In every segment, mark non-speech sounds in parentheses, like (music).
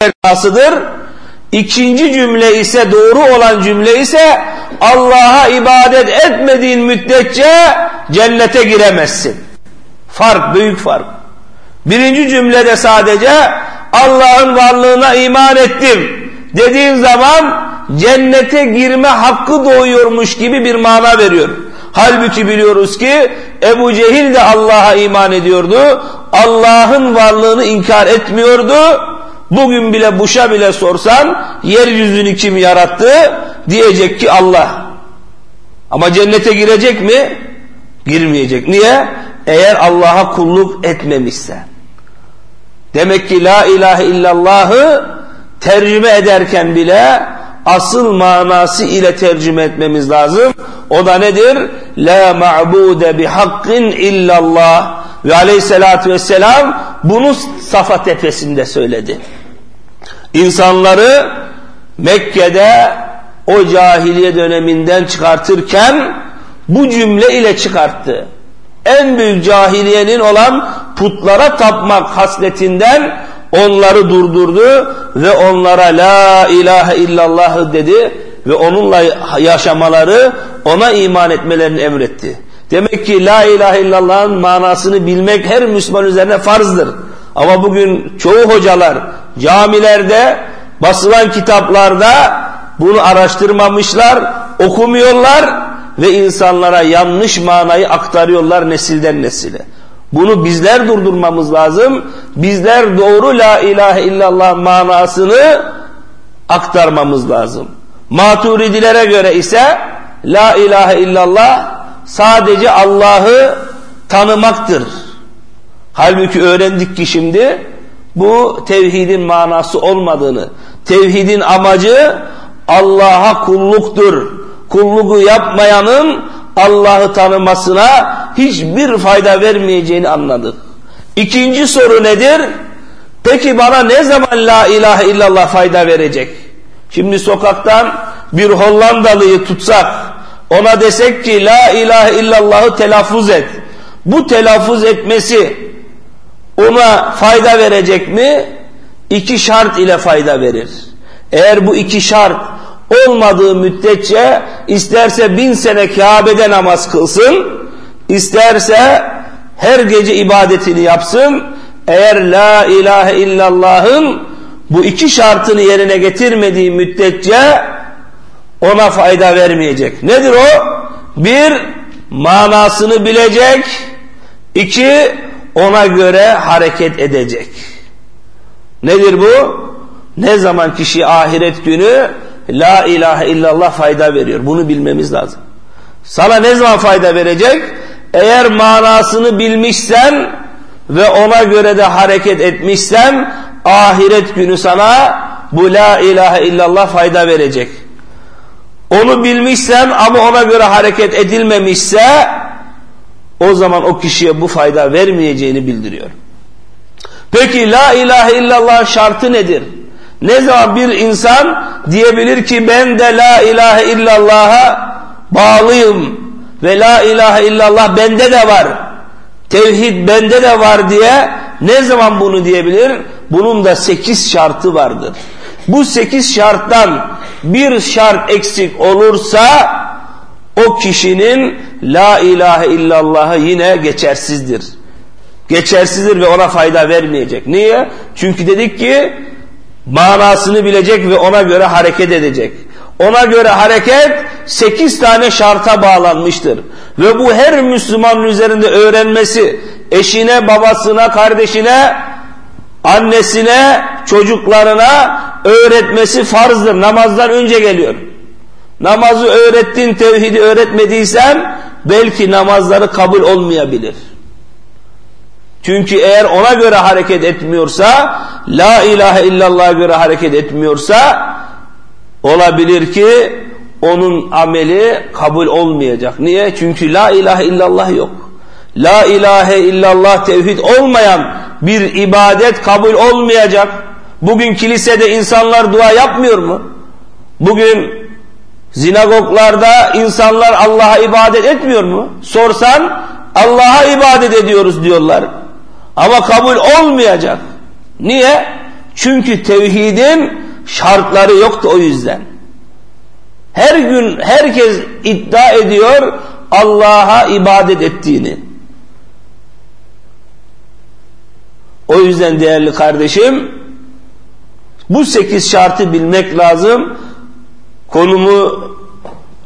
cümle İkinci cümle ise doğru olan cümle ise Allah'a ibadet etmediğin müddetçe cennete giremezsin. Fark, büyük fark. Birinci cümlede sadece Allah'ın varlığına iman ettim dediğin zaman cennete girme hakkı doğuyormuş gibi bir mana veriyor. Halbuki biliyoruz ki Ebu Cehil de Allah'a iman ediyordu. Allah'ın varlığını inkar etmiyordu. Bugün bile Buş'a bile sorsan yeryüzünü kim yarattı diyecek ki Allah. Ama cennete girecek mi? Girmeyecek. Niye? Eğer Allah'a kulluk etmemişse. Demek ki la ilahe illallahı tercüme ederken bile asıl manası ile tercüme etmemiz lazım. O da nedir? La ma'bude bihakkin illallah. Ve aleyhissalatü vesselam bunu Safa tepesinde söyledi. İnsanları Mekke'de o cahiliye döneminden çıkartırken bu cümle ile çıkarttı. En büyük cahiliyenin olan putlara tapmak hasletinden onları durdurdu ve onlara la ilahe illallah dedi ve onunla yaşamaları ona iman etmelerini emretti. Demek ki la ilahe illallah'ın manasını bilmek her Müslüman üzerine farzdır. Ama bugün çoğu hocalar camilerde basılan kitaplarda bunu araştırmamışlar, okumuyorlar ve insanlara yanlış manayı aktarıyorlar nesilden nesile. Bunu bizler durdurmamız lazım. Bizler doğru la ilahe illallah manasını aktarmamız lazım. Maturidilere göre ise la ilahe illallah sadece Allah'ı tanımaktır. Halbuki öğrendik ki şimdi bu tevhidin manası olmadığını, tevhidin amacı Allah'a kulluktur. Kulluğu yapmayanın Allah'ı tanımasına hiçbir fayda vermeyeceğini anladık. İkinci soru nedir? Peki bana ne zaman la ilahe illallah fayda verecek? Şimdi sokaktan bir Hollandalıyı tutsak, ona desek ki la ilahe illallahı telaffuz et. Bu telaffuz etmesi ona fayda verecek mi? İki şart ile fayda verir. Eğer bu iki şart olmadığı müddetçe isterse bin sene Kabe'de namaz kılsın, isterse her gece ibadetini yapsın, eğer la ilahe illallah'ın bu iki şartını yerine getirmediği müddetçe ona fayda vermeyecek. Nedir o? Bir, manasını bilecek. iki ona göre hareket edecek. Nedir bu? Ne zaman kişi ahiret günü La ilahe illallah fayda veriyor. Bunu bilmemiz lazım. Sana ne zaman fayda verecek? Eğer manasını bilmişsen ve ona göre de hareket etmişsen ahiret günü sana bu la ilahe illallah fayda verecek. Onu bilmişsen ama ona göre hareket edilmemişse o zaman o kişiye bu fayda vermeyeceğini bildiriyor. Peki la ilahe illallah şartı nedir? Ne zaman bir insan diyebilir ki ben de la ilahe illallah'a bağlıyım ve la ilahe illallah bende de var. Tevhid bende de var diye ne zaman bunu diyebilir? Bunun da sekiz şartı vardır. Bu sekiz şarttan bir şart eksik olursa o kişinin la ilahe illallahı yine geçersizdir. Geçersizdir ve ona fayda vermeyecek. Niye? Çünkü dedik ki manasını bilecek ve ona göre hareket edecek. Ona göre hareket sekiz tane şarta bağlanmıştır. Ve bu her Müslümanın üzerinde öğrenmesi, eşine, babasına, kardeşine, annesine, çocuklarına öğretmesi farzdır. Namazdan önce geliyor. Namazı öğrettin, tevhidi öğretmediysen belki namazları kabul olmayabilir. Çünkü eğer ona göre hareket etmiyorsa, la ilahe illallah'a göre hareket etmiyorsa, olabilir ki onun ameli kabul olmayacak. Niye? Çünkü la ilahe illallah yok. La ilahe illallah tevhid olmayan bir ibadet kabul olmayacak. Bugün kilisede insanlar dua yapmıyor mu? Bugün zinagoglarda insanlar Allah'a ibadet etmiyor mu? Sorsan Allah'a ibadet ediyoruz diyorlar. Ama kabul olmayacak. Niye? Çünkü tevhidin şartları yoktu o yüzden. Her gün herkes iddia ediyor Allah'a ibadet ettiğini. O yüzden değerli kardeşim bu sekiz şartı bilmek lazım. Konumu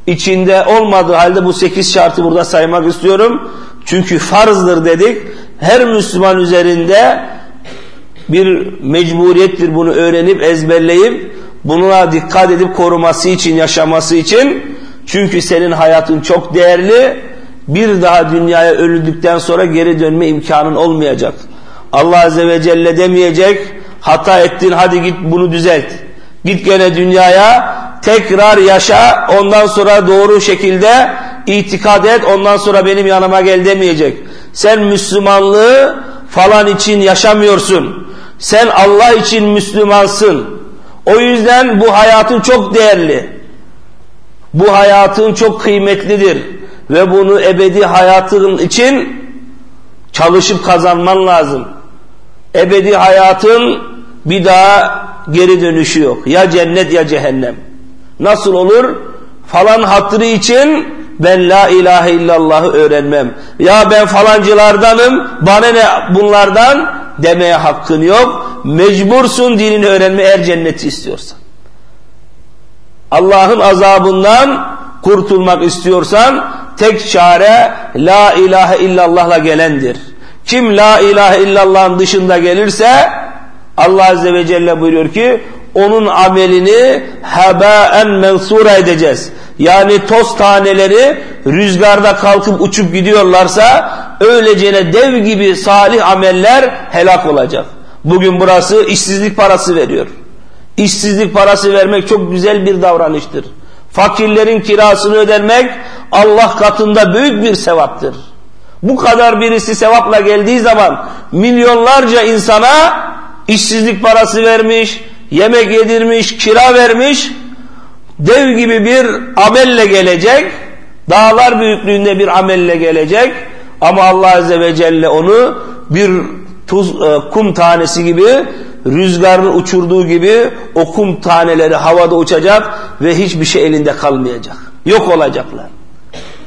içinde olmadığı halde bu sekiz şartı burada saymak istiyorum. Çünkü farzdır dedik. Her Müslüman üzerinde bir mecburiyettir bunu öğrenip ezberleyip buna dikkat edip koruması için, yaşaması için. Çünkü senin hayatın çok değerli. Bir daha dünyaya öldükten sonra geri dönme imkanın olmayacak. Allah Azze ve Celle demeyecek, hata ettin hadi git bunu düzelt. Git gene dünyaya tekrar yaşa ondan sonra doğru şekilde itikad et ondan sonra benim yanıma gel demeyecek. Sen Müslümanlığı falan için yaşamıyorsun. Sen Allah için Müslümansın. O yüzden bu hayatın çok değerli. Bu hayatın çok kıymetlidir. Ve bunu ebedi hayatın için çalışıp kazanman lazım. Ebedi hayatın bir daha geri dönüşü yok. Ya cennet ya cehennem. Nasıl olur? Falan hatırı için ben la ilahe illallah'ı öğrenmem. Ya ben falancılardanım bana ne bunlardan demeye hakkın yok. Mecbursun dinini öğrenme eğer cenneti istiyorsan. Allah'ın azabından kurtulmak istiyorsan tek çare la ilahe illallah'la gelendir. Kim la ilahe illallah'ın dışında gelirse Allah Azze ve Celle buyuruyor ki onun amelini hebaen mensura edeceğiz. Yani toz taneleri rüzgarda kalkıp uçup gidiyorlarsa öylecene dev gibi salih ameller helak olacak. Bugün burası işsizlik parası veriyor. İşsizlik parası vermek çok güzel bir davranıştır. Fakirlerin kirasını ödemek Allah katında büyük bir sevaptır. Bu kadar birisi sevapla geldiği zaman milyonlarca insana işsizlik parası vermiş, yemek yedirmiş, kira vermiş, dev gibi bir amelle gelecek, dağlar büyüklüğünde bir amelle gelecek ama Allah Azze ve Celle onu bir tuz, e, kum tanesi gibi rüzgarın uçurduğu gibi o kum taneleri havada uçacak ve hiçbir şey elinde kalmayacak. Yok olacaklar.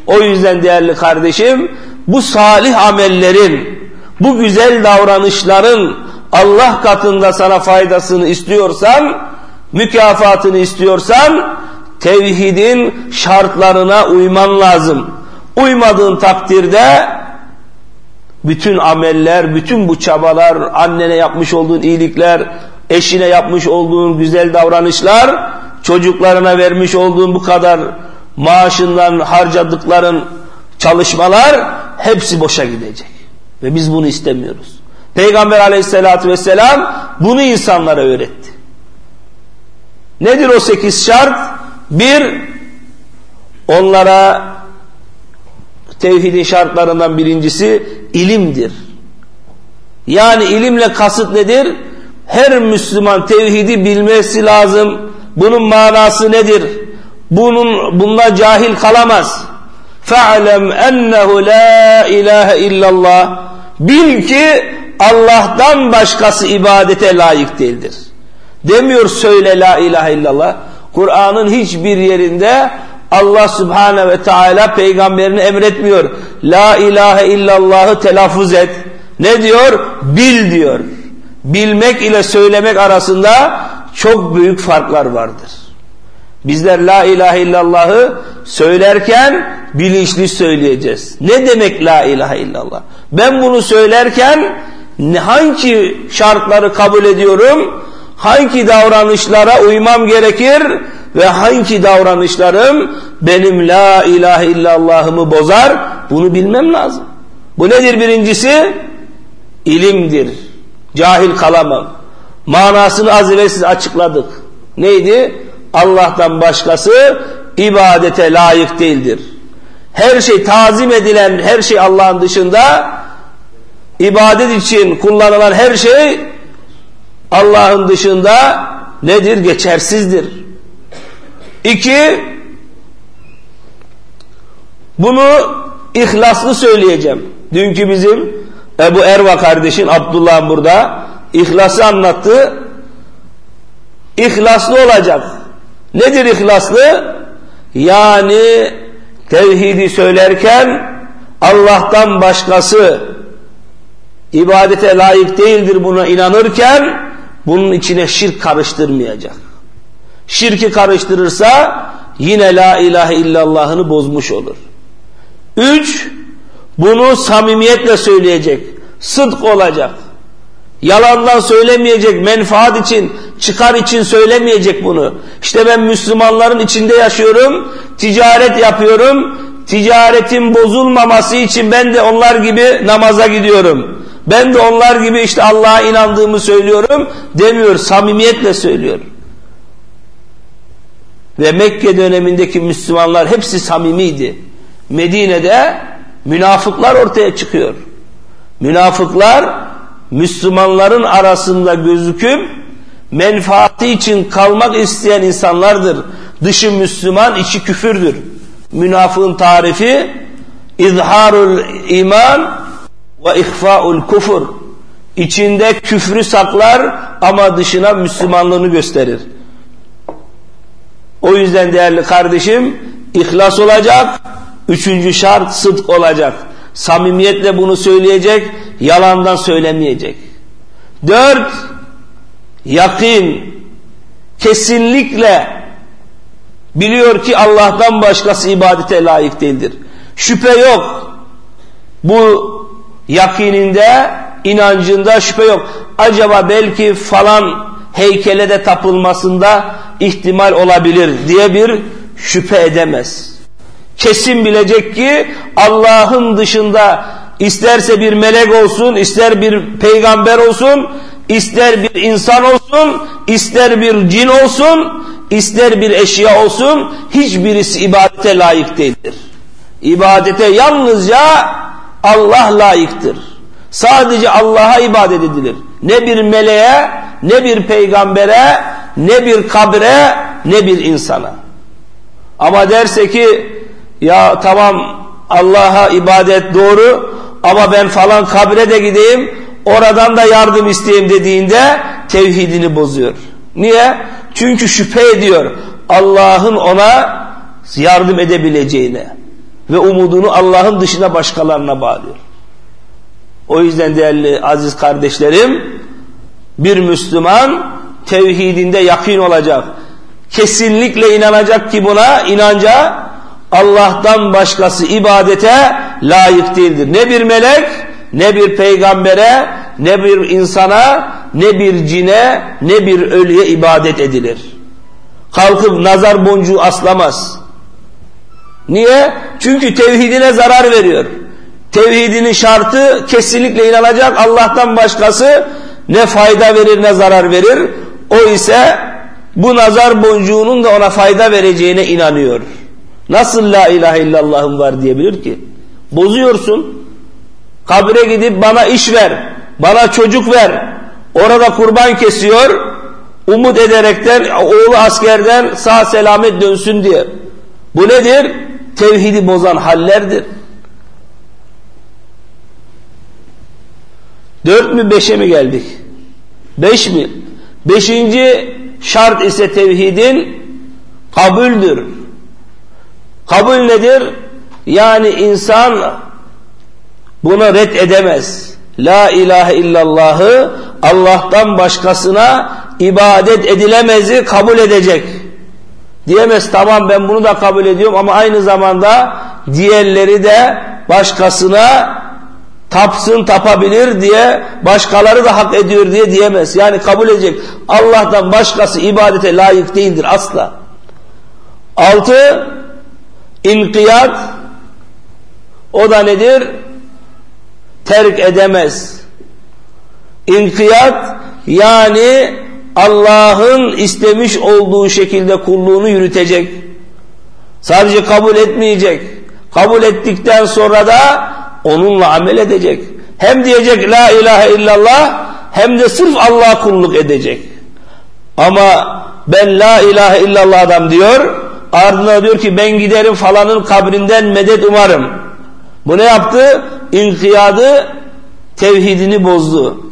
O yüzden değerli kardeşim bu salih amellerin, bu güzel davranışların Allah katında sana faydasını istiyorsan, mükafatını istiyorsan tevhidin şartlarına uyman lazım. Uymadığın takdirde bütün ameller, bütün bu çabalar, annene yapmış olduğun iyilikler, eşine yapmış olduğun güzel davranışlar, çocuklarına vermiş olduğun bu kadar maaşından harcadıkların çalışmalar hepsi boşa gidecek. Ve biz bunu istemiyoruz. Peygamber aleyhissalatü vesselam bunu insanlara öğretti. Nedir o sekiz şart? Bir, onlara tevhidin şartlarından birincisi ilimdir. Yani ilimle kasıt nedir? Her Müslüman tevhidi bilmesi lazım. Bunun manası nedir? Bunun bununla cahil kalamaz. Fe'lem ennehu la ilahe illallah. Bil ki Allah'tan başkası ibadete layık değildir. Demiyor söyle la ilahe illallah. Kur'an'ın hiçbir yerinde Allah Subhanahu ve Teala peygamberini emretmiyor. La ilahe illallah'ı telaffuz et. Ne diyor? Bil diyor. Bilmek ile söylemek arasında çok büyük farklar vardır. Bizler la ilahe illallah'ı söylerken bilinçli söyleyeceğiz. Ne demek la ilahe illallah? Ben bunu söylerken hangi şartları kabul ediyorum? Hangi davranışlara uymam gerekir? Ve hangi davranışlarım benim la ilahe illallah'ımı bozar? Bunu bilmem lazım. Bu nedir birincisi? İlimdir. Cahil kalamam. Manasını az evvel siz açıkladık. Neydi? Allah'tan başkası ibadete layık değildir. Her şey tazim edilen her şey Allah'ın dışında ibadet için kullanılan her şey Allah'ın dışında nedir? Geçersizdir. İki, bunu ihlaslı söyleyeceğim. Dünkü bizim Ebu Erva kardeşin Abdullah burada ihlası anlattı. İhlaslı olacak. Nedir ihlaslı? Yani tevhidi söylerken Allah'tan başkası ibadete layık değildir buna inanırken bunun içine şirk karıştırmayacak. Şirki karıştırırsa yine la ilahe illallah'ını bozmuş olur. Üç, bunu samimiyetle söyleyecek. Sıdk olacak. Yalandan söylemeyecek, menfaat için, çıkar için söylemeyecek bunu. İşte ben Müslümanların içinde yaşıyorum, ticaret yapıyorum, ticaretin bozulmaması için ben de onlar gibi namaza gidiyorum. Ben de onlar gibi işte Allah'a inandığımı söylüyorum demiyor, samimiyetle söylüyor. Ve Mekke dönemindeki Müslümanlar hepsi samimiydi. Medine'de münafıklar ortaya çıkıyor. Münafıklar Müslümanların arasında gözüküp menfaati için kalmak isteyen insanlardır. Dışı Müslüman, içi küfürdür. Münafığın tarifi izharul iman ve ihfaul kufur. İçinde küfrü saklar ama dışına Müslümanlığını gösterir. O yüzden değerli kardeşim ihlas olacak. Üçüncü şart sıdk olacak. Samimiyetle bunu söyleyecek, yalandan söylemeyecek. Dört, yakin, kesinlikle biliyor ki Allah'tan başkası ibadete layık değildir. Şüphe yok. Bu yakininde, inancında şüphe yok. Acaba belki falan heykele de tapılmasında ihtimal olabilir diye bir şüphe edemez. Kesin bilecek ki Allah'ın dışında isterse bir melek olsun, ister bir peygamber olsun, ister bir insan olsun, ister bir cin olsun, ister bir eşya olsun, hiçbirisi ibadete layık değildir. İbadete yalnızca Allah layıktır. Sadece Allah'a ibadet edilir. Ne bir meleğe, ne bir peygambere, ne bir kabre, ne bir insana. Ama derse ki ya tamam Allah'a ibadet doğru ama ben falan kabre de gideyim oradan da yardım isteyeyim dediğinde tevhidini bozuyor. Niye? Çünkü şüphe ediyor Allah'ın ona yardım edebileceğine ve umudunu Allah'ın dışına başkalarına bağlıyor. O yüzden değerli aziz kardeşlerim bir Müslüman tevhidinde yakin olacak. Kesinlikle inanacak ki buna inanca Allah'tan başkası ibadete layık değildir. Ne bir melek, ne bir peygambere, ne bir insana, ne bir cine, ne bir ölüye ibadet edilir. Kalkıp nazar boncuğu aslamaz. Niye? Çünkü tevhidine zarar veriyor. Tevhidinin şartı kesinlikle inanacak Allah'tan başkası ne fayda verir ne zarar verir. O ise bu nazar boncuğunun da ona fayda vereceğine inanıyor. Nasıl la ilahe illallah'ım var diyebilir ki? Bozuyorsun. Kabre gidip bana iş ver, bana çocuk ver. Orada kurban kesiyor. Umut ederekten oğlu askerden sağ selamet dönsün diye. Bu nedir? Tevhidi bozan hallerdir. Dört mü beşe mi geldik? Beş mi? Beşinci şart ise tevhidin kabuldür. Kabul nedir? Yani insan bunu red edemez. La ilahe illallahı Allah'tan başkasına ibadet edilemezi kabul edecek. Diyemez tamam ben bunu da kabul ediyorum ama aynı zamanda diğerleri de başkasına tapsın tapabilir diye başkaları da hak ediyor diye diyemez. Yani kabul edecek. Allah'tan başkası ibadete layık değildir asla. Altı İnkiyat o da nedir? Terk edemez. İnkiyat yani Allah'ın istemiş olduğu şekilde kulluğunu yürütecek. Sadece kabul etmeyecek. Kabul ettikten sonra da onunla amel edecek. Hem diyecek la ilahe illallah hem de sırf Allah'a kulluk edecek. Ama ben la ilahe illallah adam diyor Ardından diyor ki ben giderim falanın kabrinden medet umarım. Bu ne yaptı? İnkiyadı tevhidini bozdu.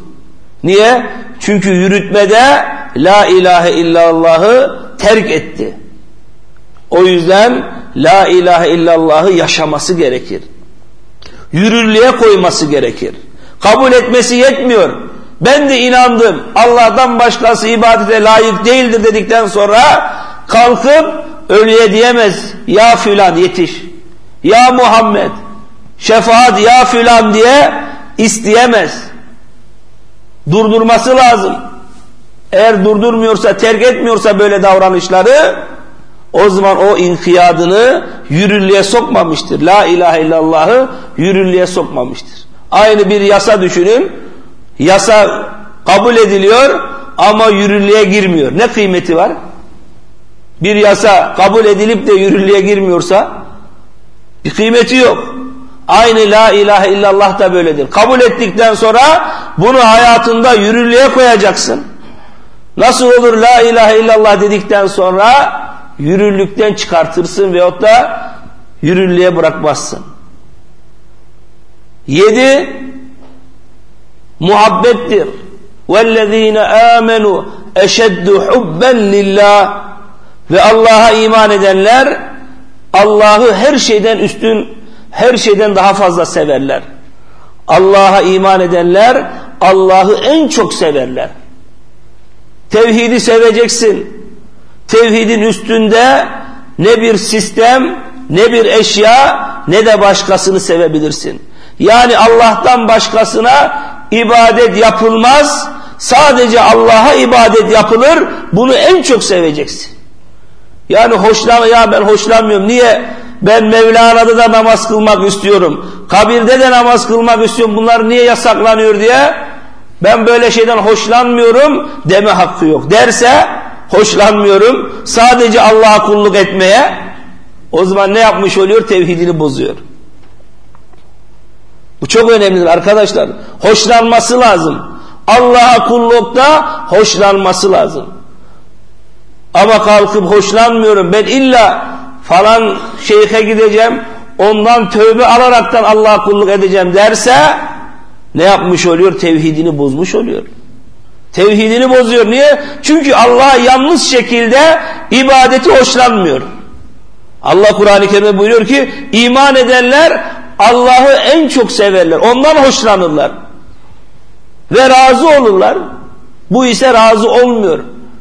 Niye? Çünkü yürütmede la ilahe illallah'ı terk etti. O yüzden la ilahe illallah'ı yaşaması gerekir. Yürürlüğe koyması gerekir. Kabul etmesi yetmiyor. Ben de inandım. Allah'tan başkası ibadete layık değildir dedikten sonra kalkıp ölüye diyemez. Ya filan yetiş. Ya Muhammed şefaat ya filan diye isteyemez. Durdurması lazım. Eğer durdurmuyorsa, terk etmiyorsa böyle davranışları o zaman o inkiyadını yürürlüğe sokmamıştır. La ilahe illallah'ı yürürlüğe sokmamıştır. Aynı bir yasa düşünün. Yasa kabul ediliyor ama yürürlüğe girmiyor. Ne kıymeti var? Bir yasa kabul edilip de yürürlüğe girmiyorsa bir kıymeti yok. Aynı la ilahe illallah da böyledir. Kabul ettikten sonra bunu hayatında yürürlüğe koyacaksın. Nasıl olur la ilahe illallah dedikten sonra yürürlükten çıkartırsın veyahut da yürürlüğe bırakmazsın. Yedi, muhabbettir. وَالَّذ۪ينَ آمَنُوا اَشَدُّ حُبًّا لِلّٰهِ Ve Allah'a iman edenler Allah'ı her şeyden üstün, her şeyden daha fazla severler. Allah'a iman edenler Allah'ı en çok severler. Tevhidi seveceksin. Tevhidin üstünde ne bir sistem, ne bir eşya, ne de başkasını sevebilirsin. Yani Allah'tan başkasına ibadet yapılmaz. Sadece Allah'a ibadet yapılır. Bunu en çok seveceksin. Yani hoşlan ya ben hoşlanmıyorum. Niye? Ben Mevlana'da da namaz kılmak istiyorum. Kabirde de namaz kılmak istiyorum. Bunlar niye yasaklanıyor diye ben böyle şeyden hoşlanmıyorum deme hakkı yok. Derse hoşlanmıyorum sadece Allah'a kulluk etmeye o zaman ne yapmış oluyor? Tevhidini bozuyor. Bu çok önemlidir arkadaşlar. Hoşlanması lazım. Allah'a kullukta hoşlanması lazım. Ama kalkıp hoşlanmıyorum. Ben illa falan şeyhe gideceğim. Ondan tövbe alaraktan Allah'a kulluk edeceğim derse ne yapmış oluyor? Tevhidini bozmuş oluyor. Tevhidini bozuyor. Niye? Çünkü Allah'a yalnız şekilde ibadeti hoşlanmıyor. Allah Kur'an-ı Kerim'de buyuruyor ki iman edenler Allah'ı en çok severler. Ondan hoşlanırlar. Ve razı olurlar. Bu ise razı olmuyor.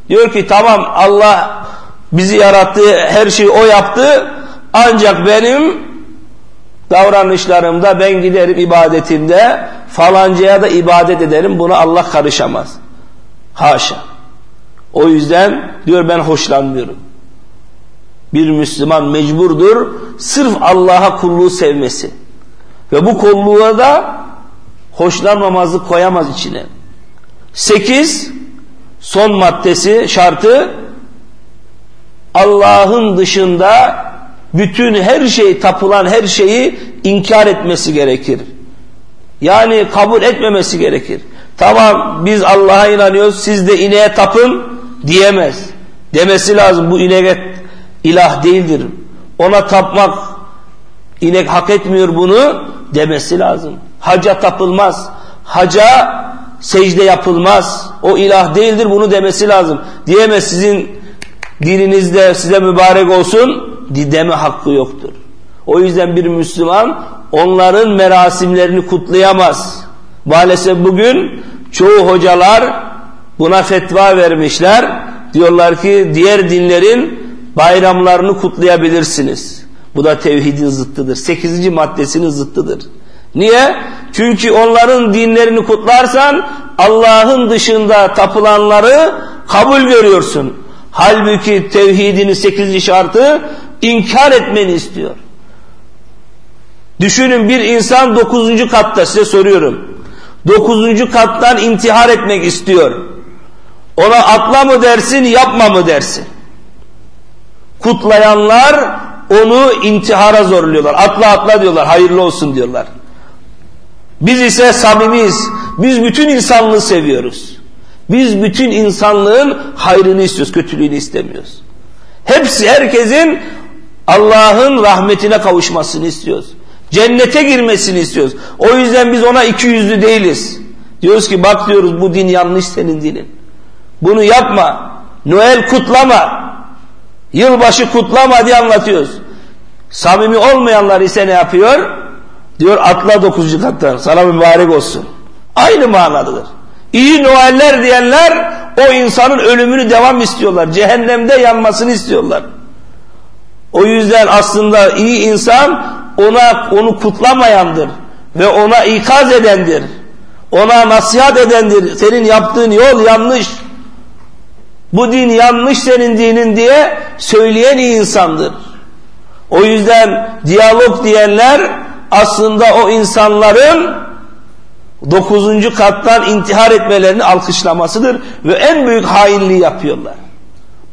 Diyor ki tamam Allah bizi yarattı, her şeyi o yaptı. Ancak benim davranışlarımda ben giderim ibadetimde falancaya da ibadet ederim. Buna Allah karışamaz. Haşa. O yüzden diyor ben hoşlanmıyorum. Bir Müslüman mecburdur sırf Allah'a kulluğu sevmesi. Ve bu kulluğa da hoşlanmamazlık koyamaz içine. Sekiz, son maddesi, şartı Allah'ın dışında bütün her şey, tapılan her şeyi inkar etmesi gerekir. Yani kabul etmemesi gerekir. Tamam biz Allah'a inanıyoruz siz de ineğe tapın diyemez. Demesi lazım bu inek ilah değildir. Ona tapmak inek hak etmiyor bunu demesi lazım. Haca tapılmaz. Haca secde yapılmaz. O ilah değildir bunu demesi lazım. Diyemez sizin dininizde size mübarek olsun deme hakkı yoktur. O yüzden bir Müslüman onların merasimlerini kutlayamaz. Maalesef bugün çoğu hocalar buna fetva vermişler. Diyorlar ki diğer dinlerin bayramlarını kutlayabilirsiniz. Bu da tevhidin zıttıdır. Sekizinci maddesinin zıttıdır. Niye? Çünkü onların dinlerini kutlarsan Allah'ın dışında tapılanları kabul görüyorsun. Halbuki tevhidinin sekizinci şartı inkar etmeni istiyor. Düşünün bir insan dokuzuncu katta size soruyorum. Dokuzuncu kattan intihar etmek istiyor. Ona atla mı dersin yapma mı dersin? Kutlayanlar onu intihara zorluyorlar. Atla atla diyorlar hayırlı olsun diyorlar. Biz ise samimiyiz. Biz bütün insanlığı seviyoruz. Biz bütün insanlığın hayrını istiyoruz, kötülüğünü istemiyoruz. Hepsi herkesin Allah'ın rahmetine kavuşmasını istiyoruz. Cennete girmesini istiyoruz. O yüzden biz ona iki yüzlü değiliz. Diyoruz ki bak diyoruz bu din yanlış senin dinin. Bunu yapma. Noel kutlama. Yılbaşı kutlama diye anlatıyoruz. Samimi olmayanlar ise ne yapıyor? Diyor atla dokuzuncu kattan sana mübarek olsun. Aynı manadadır. İyi Noeller diyenler o insanın ölümünü devam istiyorlar. Cehennemde yanmasını istiyorlar. O yüzden aslında iyi insan ona onu kutlamayandır ve ona ikaz edendir. Ona nasihat edendir. Senin yaptığın yol yanlış. Bu din yanlış senin dinin diye söyleyen iyi insandır. O yüzden diyalog diyenler aslında o insanların dokuzuncu kattan intihar etmelerini alkışlamasıdır ve en büyük hainliği yapıyorlar.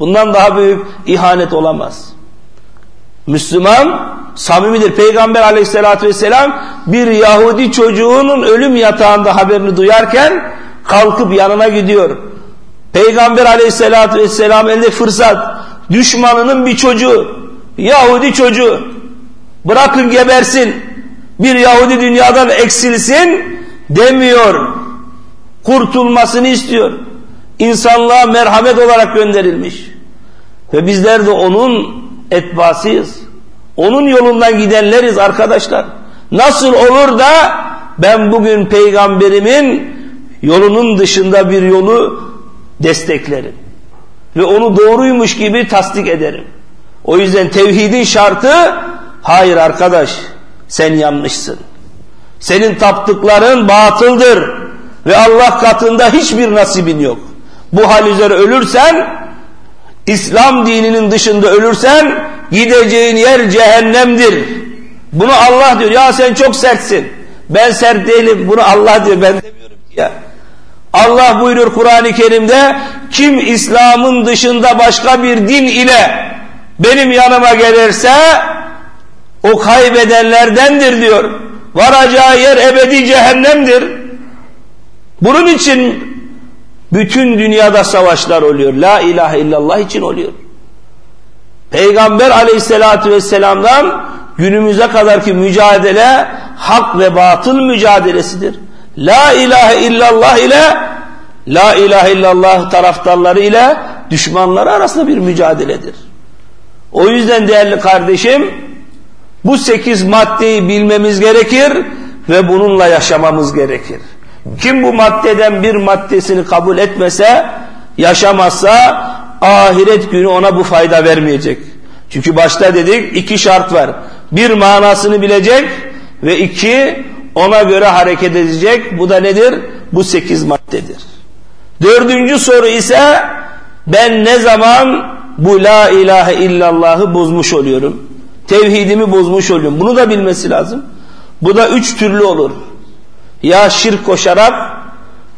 Bundan daha büyük ihanet olamaz. Müslüman samimidir. Peygamber aleyhissalatü vesselam bir Yahudi çocuğunun ölüm yatağında haberini duyarken kalkıp yanına gidiyor. Peygamber aleyhissalatü vesselam elde fırsat düşmanının bir çocuğu Yahudi çocuğu bırakın gebersin bir Yahudi dünyadan eksilsin demiyor. Kurtulmasını istiyor. İnsanlığa merhamet olarak gönderilmiş. Ve bizler de onun etbasıyız. Onun yolundan gidenleriz arkadaşlar. Nasıl olur da ben bugün peygamberimin yolunun dışında bir yolu desteklerim. Ve onu doğruymuş gibi tasdik ederim. O yüzden tevhidin şartı hayır arkadaş sen yanlışsın. Senin taptıkların batıldır ve Allah katında hiçbir nasibin yok. Bu hal üzere ölürsen İslam dininin dışında ölürsen gideceğin yer cehennemdir. Bunu Allah diyor. Ya sen çok sertsin. Ben sert değilim. Bunu Allah diyor. Ben demiyorum ya. Allah buyurur Kur'an-ı Kerim'de kim İslam'ın dışında başka bir din ile benim yanıma gelirse o kaybedenlerdendir diyor. Varacağı yer ebedi cehennemdir. Bunun için bütün dünyada savaşlar oluyor. La ilahe illallah için oluyor. Peygamber aleyhissalatü vesselam'dan günümüze kadarki mücadele hak ve batıl mücadelesidir. La ilahe illallah ile La ilahe illallah taraftarları ile düşmanları arasında bir mücadeledir. O yüzden değerli kardeşim bu sekiz maddeyi bilmemiz gerekir ve bununla yaşamamız gerekir. Kim bu maddeden bir maddesini kabul etmese, yaşamazsa ahiret günü ona bu fayda vermeyecek. Çünkü başta dedik iki şart var. Bir manasını bilecek ve iki ona göre hareket edecek. Bu da nedir? Bu sekiz maddedir. Dördüncü soru ise ben ne zaman bu la ilahe illallahı bozmuş oluyorum? Tevhidimi bozmuş oluyorum. Bunu da bilmesi lazım. Bu da üç türlü olur. Ya şirk koşarak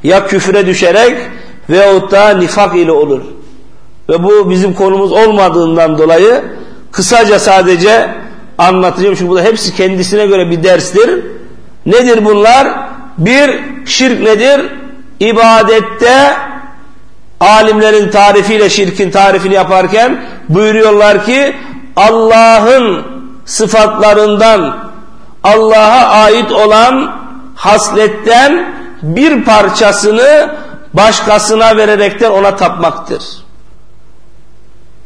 ya küfre düşerek veyahut da nifak ile olur. Ve bu bizim konumuz olmadığından dolayı kısaca sadece anlatacağım. Çünkü bu da hepsi kendisine göre bir derstir. Nedir bunlar? Bir, şirk nedir? İbadette alimlerin tarifiyle şirkin tarifini yaparken buyuruyorlar ki Allah'ın sıfatlarından Allah'a ait olan hasletten bir parçasını başkasına vererekten ona tapmaktır.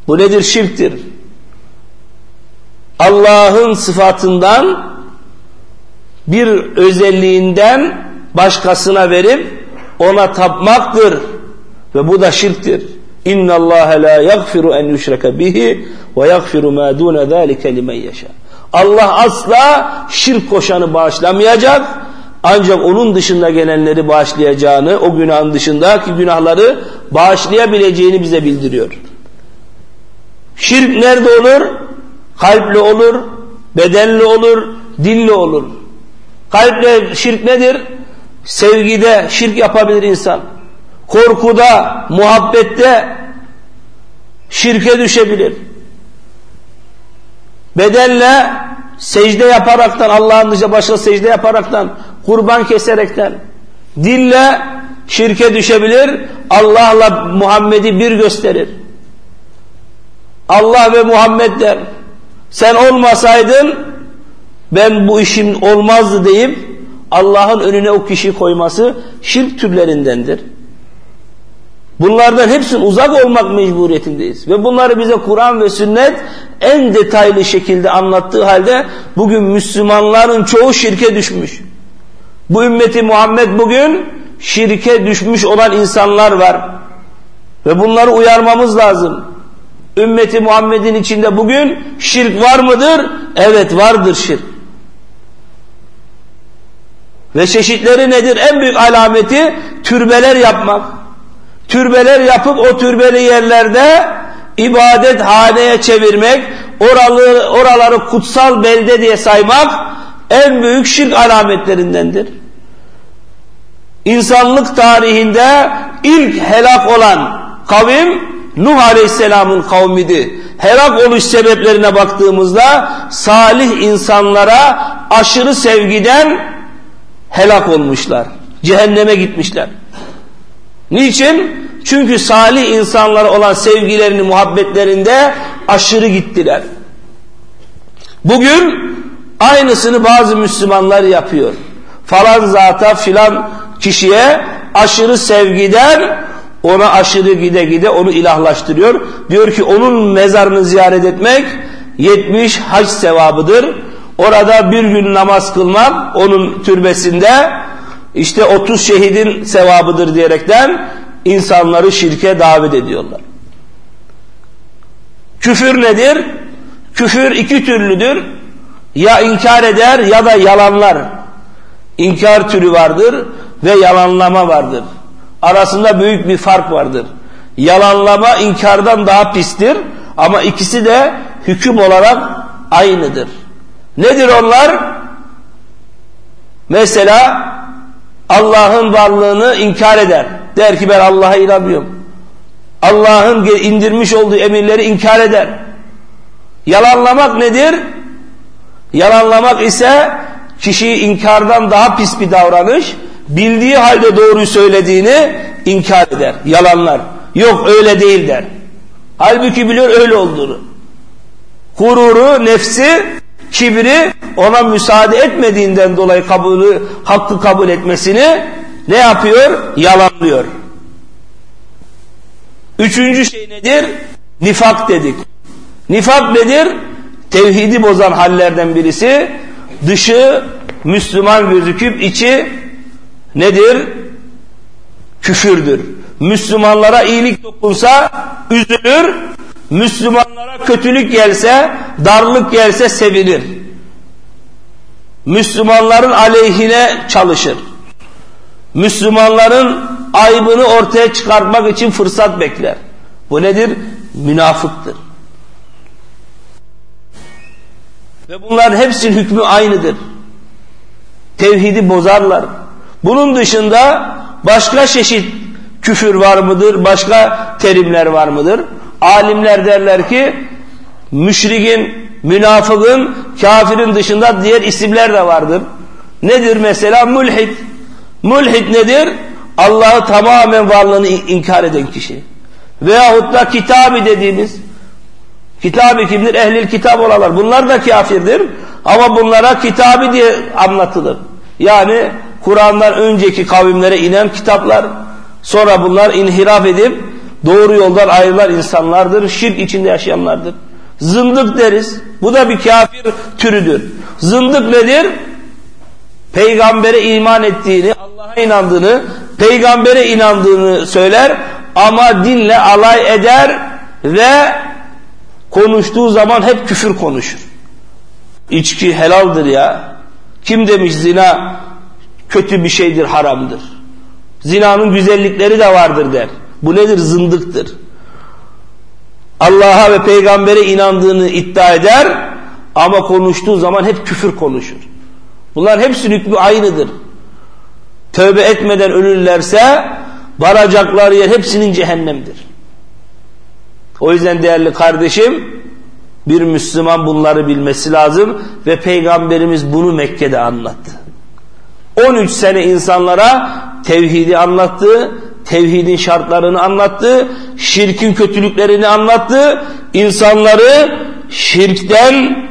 Bu nedir? Şirktir. Allah'ın sıfatından bir özelliğinden başkasına verip ona tapmaktır. Ve bu da şirktir. Allah la yaghfiru en yushraka bihi ve yaghfiru ma dun zalika limen yasha. Allah asla şirk koşanı bağışlamayacak. Ancak onun dışında gelenleri bağışlayacağını, o günahın dışındaki günahları bağışlayabileceğini bize bildiriyor. Şirk nerede olur? Kalple olur, bedenli olur, dinli olur. Kalple şirk nedir? Sevgide şirk yapabilir insan. Korkuda, muhabbette şirke düşebilir. Bedenle secde yaparaktan, Allah'ın dışında başka secde yaparaktan, kurban keserekten, dille şirke düşebilir, Allah'la Muhammed'i bir gösterir. Allah ve Muhammed der. Sen olmasaydın ben bu işim olmazdı deyip Allah'ın önüne o kişi koyması şirk türlerindendir. Bunlardan hepsinin uzak olmak mecburiyetindeyiz. Ve bunları bize Kur'an ve sünnet en detaylı şekilde anlattığı halde bugün Müslümanların çoğu şirke düşmüş. Bu ümmeti Muhammed bugün şirke düşmüş olan insanlar var. Ve bunları uyarmamız lazım. Ümmeti Muhammed'in içinde bugün şirk var mıdır? Evet vardır şirk. Ve çeşitleri nedir? En büyük alameti türbeler yapmak. Türbeler yapıp o türbeli yerlerde ibadet haneye çevirmek, oraları, oraları kutsal belde diye saymak en büyük şirk alametlerindendir. İnsanlık tarihinde ilk helak olan kavim Nuh Aleyhisselam'ın kavmiydi. Helak oluş sebeplerine baktığımızda salih insanlara aşırı sevgiden helak olmuşlar. Cehenneme gitmişler. Niçin? Çünkü salih insanlara olan sevgilerini, muhabbetlerinde aşırı gittiler. Bugün aynısını bazı Müslümanlar yapıyor. Falan zata filan kişiye aşırı sevgiden ona aşırı gide gide onu ilahlaştırıyor. Diyor ki onun mezarını ziyaret etmek 70 hac sevabıdır. Orada bir gün namaz kılmak onun türbesinde işte 30 şehidin sevabıdır diyerekten insanları şirke davet ediyorlar. Küfür nedir? Küfür iki türlüdür. Ya inkar eder ya da yalanlar. İnkar türü vardır ve yalanlama vardır. Arasında büyük bir fark vardır. Yalanlama inkardan daha pistir ama ikisi de hüküm olarak aynıdır. Nedir onlar? Mesela Allah'ın varlığını inkar eder. Der ki ben Allah'a inanmıyorum. Allah'ın indirmiş olduğu emirleri inkar eder. Yalanlamak nedir? Yalanlamak ise kişiyi inkardan daha pis bir davranış. Bildiği halde doğruyu söylediğini inkar eder. Yalanlar. Yok öyle değil der. Halbuki biliyor öyle olduğunu. Gururu, nefsi kibri ona müsaade etmediğinden dolayı kabulü, hakkı kabul etmesini ne yapıyor? Yalanlıyor. Üçüncü şey nedir? Nifak dedik. Nifak nedir? Tevhidi bozan hallerden birisi. Dışı Müslüman gözüküp içi nedir? Küfürdür. Müslümanlara iyilik dokunsa üzülür, Müslümanlara kötülük gelse, darlık gelse sevinir. Müslümanların aleyhine çalışır. Müslümanların aybını ortaya çıkartmak için fırsat bekler. Bu nedir? Münafıktır. Ve bunların hepsinin hükmü aynıdır. Tevhidi bozarlar. Bunun dışında başka çeşit küfür var mıdır? Başka terimler var mıdır? Alimler derler ki müşrikin, münafıkın, kafirin dışında diğer isimler de vardır. Nedir mesela? Mulhid. Mulhid nedir? Allah'ı tamamen varlığını inkar eden kişi. Veyahut da kitabı dediğimiz kitabı kimdir? Ehlil kitap olanlar. Bunlar da kafirdir. Ama bunlara kitabı diye anlatılır. Yani Kur'an'dan önceki kavimlere inen kitaplar. Sonra bunlar inhiraf edip doğru yoldan ayrılan insanlardır. Şirk içinde yaşayanlardır. Zındık deriz. Bu da bir kafir türüdür. Zındık nedir? Peygambere iman ettiğini, Allah'a inandığını, peygambere inandığını söyler ama dinle alay eder ve konuştuğu zaman hep küfür konuşur. İçki helaldir ya. Kim demiş zina kötü bir şeydir, haramdır. Zinanın güzellikleri de vardır der. Bu nedir? Zındıktır. Allah'a ve peygambere inandığını iddia eder ama konuştuğu zaman hep küfür konuşur. Bunlar hepsinin hükmü aynıdır. Tövbe etmeden ölürlerse varacakları yer hepsinin cehennemdir. O yüzden değerli kardeşim bir Müslüman bunları bilmesi lazım ve Peygamberimiz bunu Mekke'de anlattı. 13 sene insanlara tevhidi anlattı, tevhidin şartlarını anlattı, şirkin kötülüklerini anlattı, insanları şirkten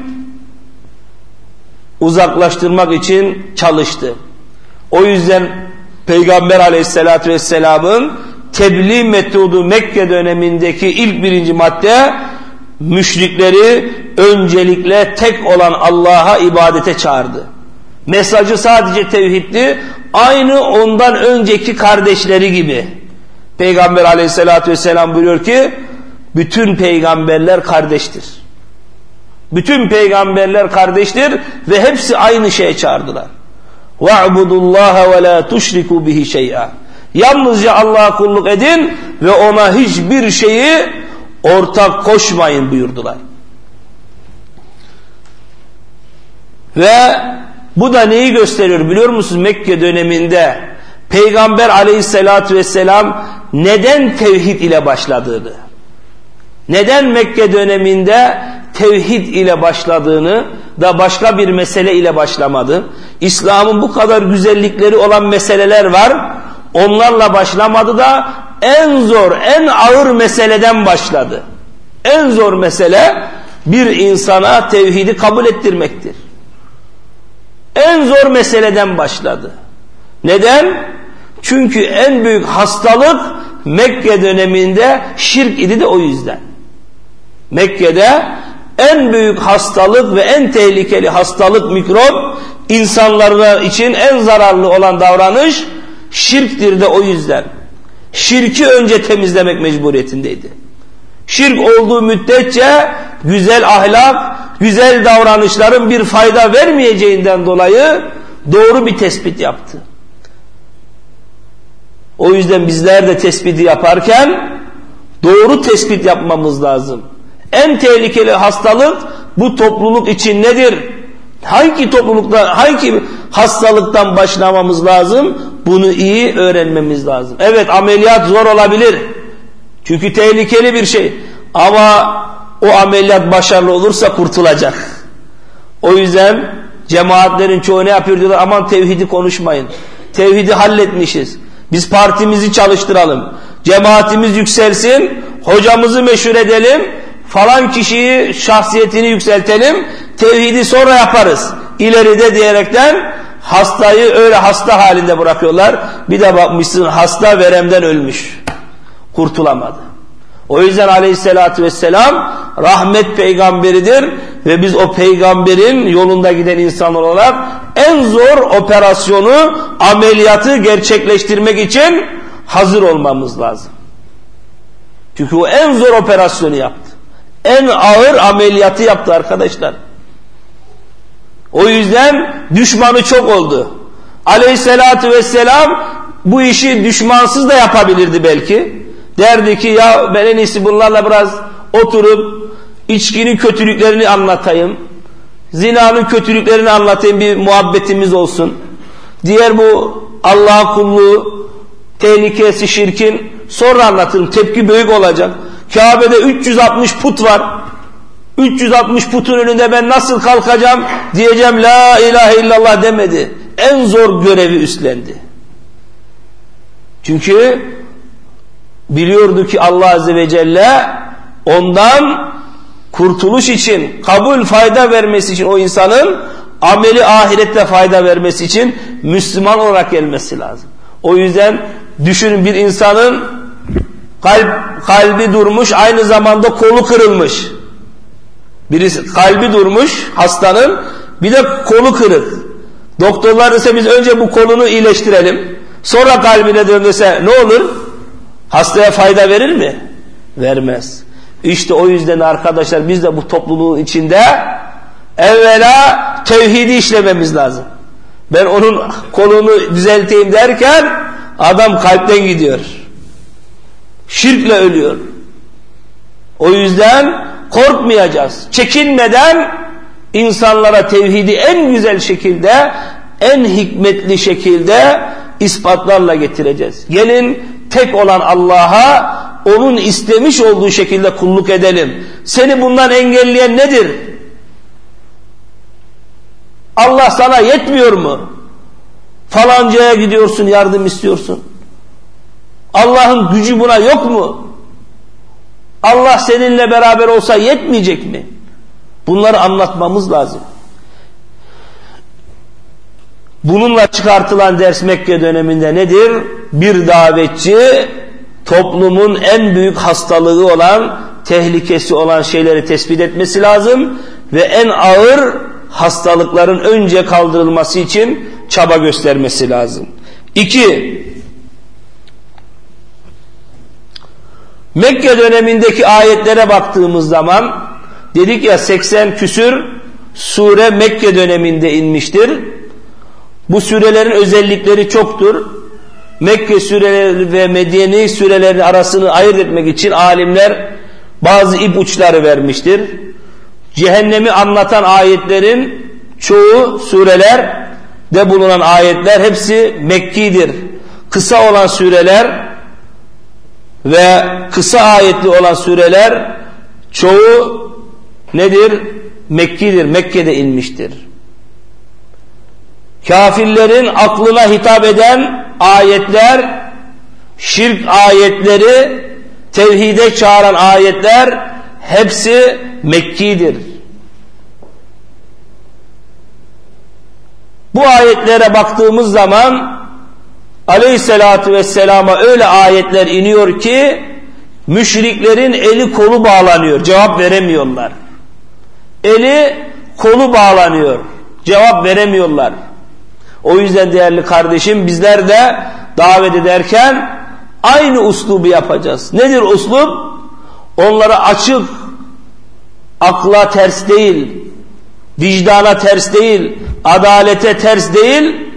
uzaklaştırmak için çalıştı. O yüzden Peygamber aleyhissalatü vesselamın tebliğ metodu Mekke dönemindeki ilk birinci madde müşrikleri öncelikle tek olan Allah'a ibadete çağırdı. Mesajı sadece tevhiddi. Aynı ondan önceki kardeşleri gibi. Peygamber aleyhissalatü vesselam buyuruyor ki bütün peygamberler kardeştir. Bütün peygamberler kardeştir ve hepsi aynı şeye çağırdılar. وَاعْبُدُ اللّٰهَ وَلَا تُشْرِكُوا بِهِ شَيْئًا Yalnızca Allah'a kulluk edin ve ona hiçbir şeyi ortak koşmayın buyurdular. Ve bu da neyi gösteriyor biliyor musunuz Mekke döneminde Peygamber aleyhissalatü vesselam neden tevhid ile başladığını neden Mekke döneminde tevhid ile başladığını da başka bir mesele ile başlamadı. İslam'ın bu kadar güzellikleri olan meseleler var. Onlarla başlamadı da en zor, en ağır meseleden başladı. En zor mesele bir insana tevhidi kabul ettirmektir. En zor meseleden başladı. Neden? Çünkü en büyük hastalık Mekke döneminde şirk idi de o yüzden. Mekke'de en büyük hastalık ve en tehlikeli hastalık mikrop insanlar için en zararlı olan davranış şirktir de o yüzden. Şirki önce temizlemek mecburiyetindeydi. Şirk olduğu müddetçe güzel ahlak, güzel davranışların bir fayda vermeyeceğinden dolayı doğru bir tespit yaptı. O yüzden bizler de tespiti yaparken doğru tespit yapmamız lazım. En tehlikeli hastalık bu topluluk için nedir? Hangi toplulukta, hangi hastalıktan başlamamız lazım? Bunu iyi öğrenmemiz lazım. Evet ameliyat zor olabilir. Çünkü tehlikeli bir şey. Ama o ameliyat başarılı olursa kurtulacak. O yüzden cemaatlerin çoğu ne yapıyor diyorlar aman tevhidi konuşmayın. Tevhidi halletmişiz. Biz partimizi çalıştıralım. Cemaatimiz yükselsin. Hocamızı meşhur edelim falan kişiyi şahsiyetini yükseltelim tevhidi sonra yaparız. İleride diyerekten hastayı öyle hasta halinde bırakıyorlar. Bir de bakmışsın hasta veremden ölmüş. Kurtulamadı. O yüzden aleyhissalatü vesselam rahmet peygamberidir ve biz o peygamberin yolunda giden insanlar olarak en zor operasyonu ameliyatı gerçekleştirmek için hazır olmamız lazım. Çünkü o en zor operasyonu yaptı en ağır ameliyatı yaptı arkadaşlar. O yüzden düşmanı çok oldu. Aleyhissalatü vesselam bu işi düşmansız da yapabilirdi belki. Derdi ki ya ben en iyisi bunlarla biraz oturup içkinin kötülüklerini anlatayım. Zinanın kötülüklerini anlatayım bir muhabbetimiz olsun. Diğer bu Allah'a kulluğu, tehlikesi, şirkin sonra anlatırım. Tepki büyük olacak. Kabe'de 360 put var. 360 putun önünde ben nasıl kalkacağım diyeceğim la ilahe illallah demedi. En zor görevi üstlendi. Çünkü biliyordu ki Allah Azze ve Celle ondan kurtuluş için, kabul fayda vermesi için o insanın ameli ahirette fayda vermesi için Müslüman olarak gelmesi lazım. O yüzden düşünün bir insanın Kalp, kalbi durmuş aynı zamanda kolu kırılmış. Birisi kalbi durmuş hastanın bir de kolu kırık. Doktorlar ise biz önce bu kolunu iyileştirelim. Sonra kalbine döndürse ne olur? Hastaya fayda verir mi? Vermez. İşte o yüzden arkadaşlar biz de bu topluluğun içinde evvela tevhidi işlememiz lazım. Ben onun kolunu düzelteyim derken adam kalpten gidiyor. Şirkle ölüyor. O yüzden korkmayacağız. Çekinmeden insanlara tevhidi en güzel şekilde, en hikmetli şekilde ispatlarla getireceğiz. Gelin tek olan Allah'a onun istemiş olduğu şekilde kulluk edelim. Seni bundan engelleyen nedir? Allah sana yetmiyor mu? Falancaya gidiyorsun yardım istiyorsun. Allah'ın gücü buna yok mu? Allah seninle beraber olsa yetmeyecek mi? Bunları anlatmamız lazım. Bununla çıkartılan ders Mekke döneminde nedir? Bir davetçi toplumun en büyük hastalığı olan, tehlikesi olan şeyleri tespit etmesi lazım ve en ağır hastalıkların önce kaldırılması için çaba göstermesi lazım. İki, Mekke dönemindeki ayetlere baktığımız zaman dedik ya 80 küsür sure Mekke döneminde inmiştir. Bu surelerin özellikleri çoktur. Mekke sureleri ve Medine surelerin arasını ayırt etmek için alimler bazı ipuçları vermiştir. Cehennemi anlatan ayetlerin çoğu sureler de bulunan ayetler hepsi Mekki'dir. Kısa olan sureler ve kısa ayetli olan sureler çoğu nedir? Mekki'dir. Mekke'de inmiştir. Kafirlerin aklına hitap eden ayetler, şirk ayetleri, tevhide çağıran ayetler hepsi Mekki'dir. Bu ayetlere baktığımız zaman aleyhissalatü vesselama öyle ayetler iniyor ki müşriklerin eli kolu bağlanıyor. Cevap veremiyorlar. Eli kolu bağlanıyor. Cevap veremiyorlar. O yüzden değerli kardeşim bizler de davet ederken aynı uslubu yapacağız. Nedir uslub? Onlara açık, akla ters değil, vicdana ters değil, adalete ters değil,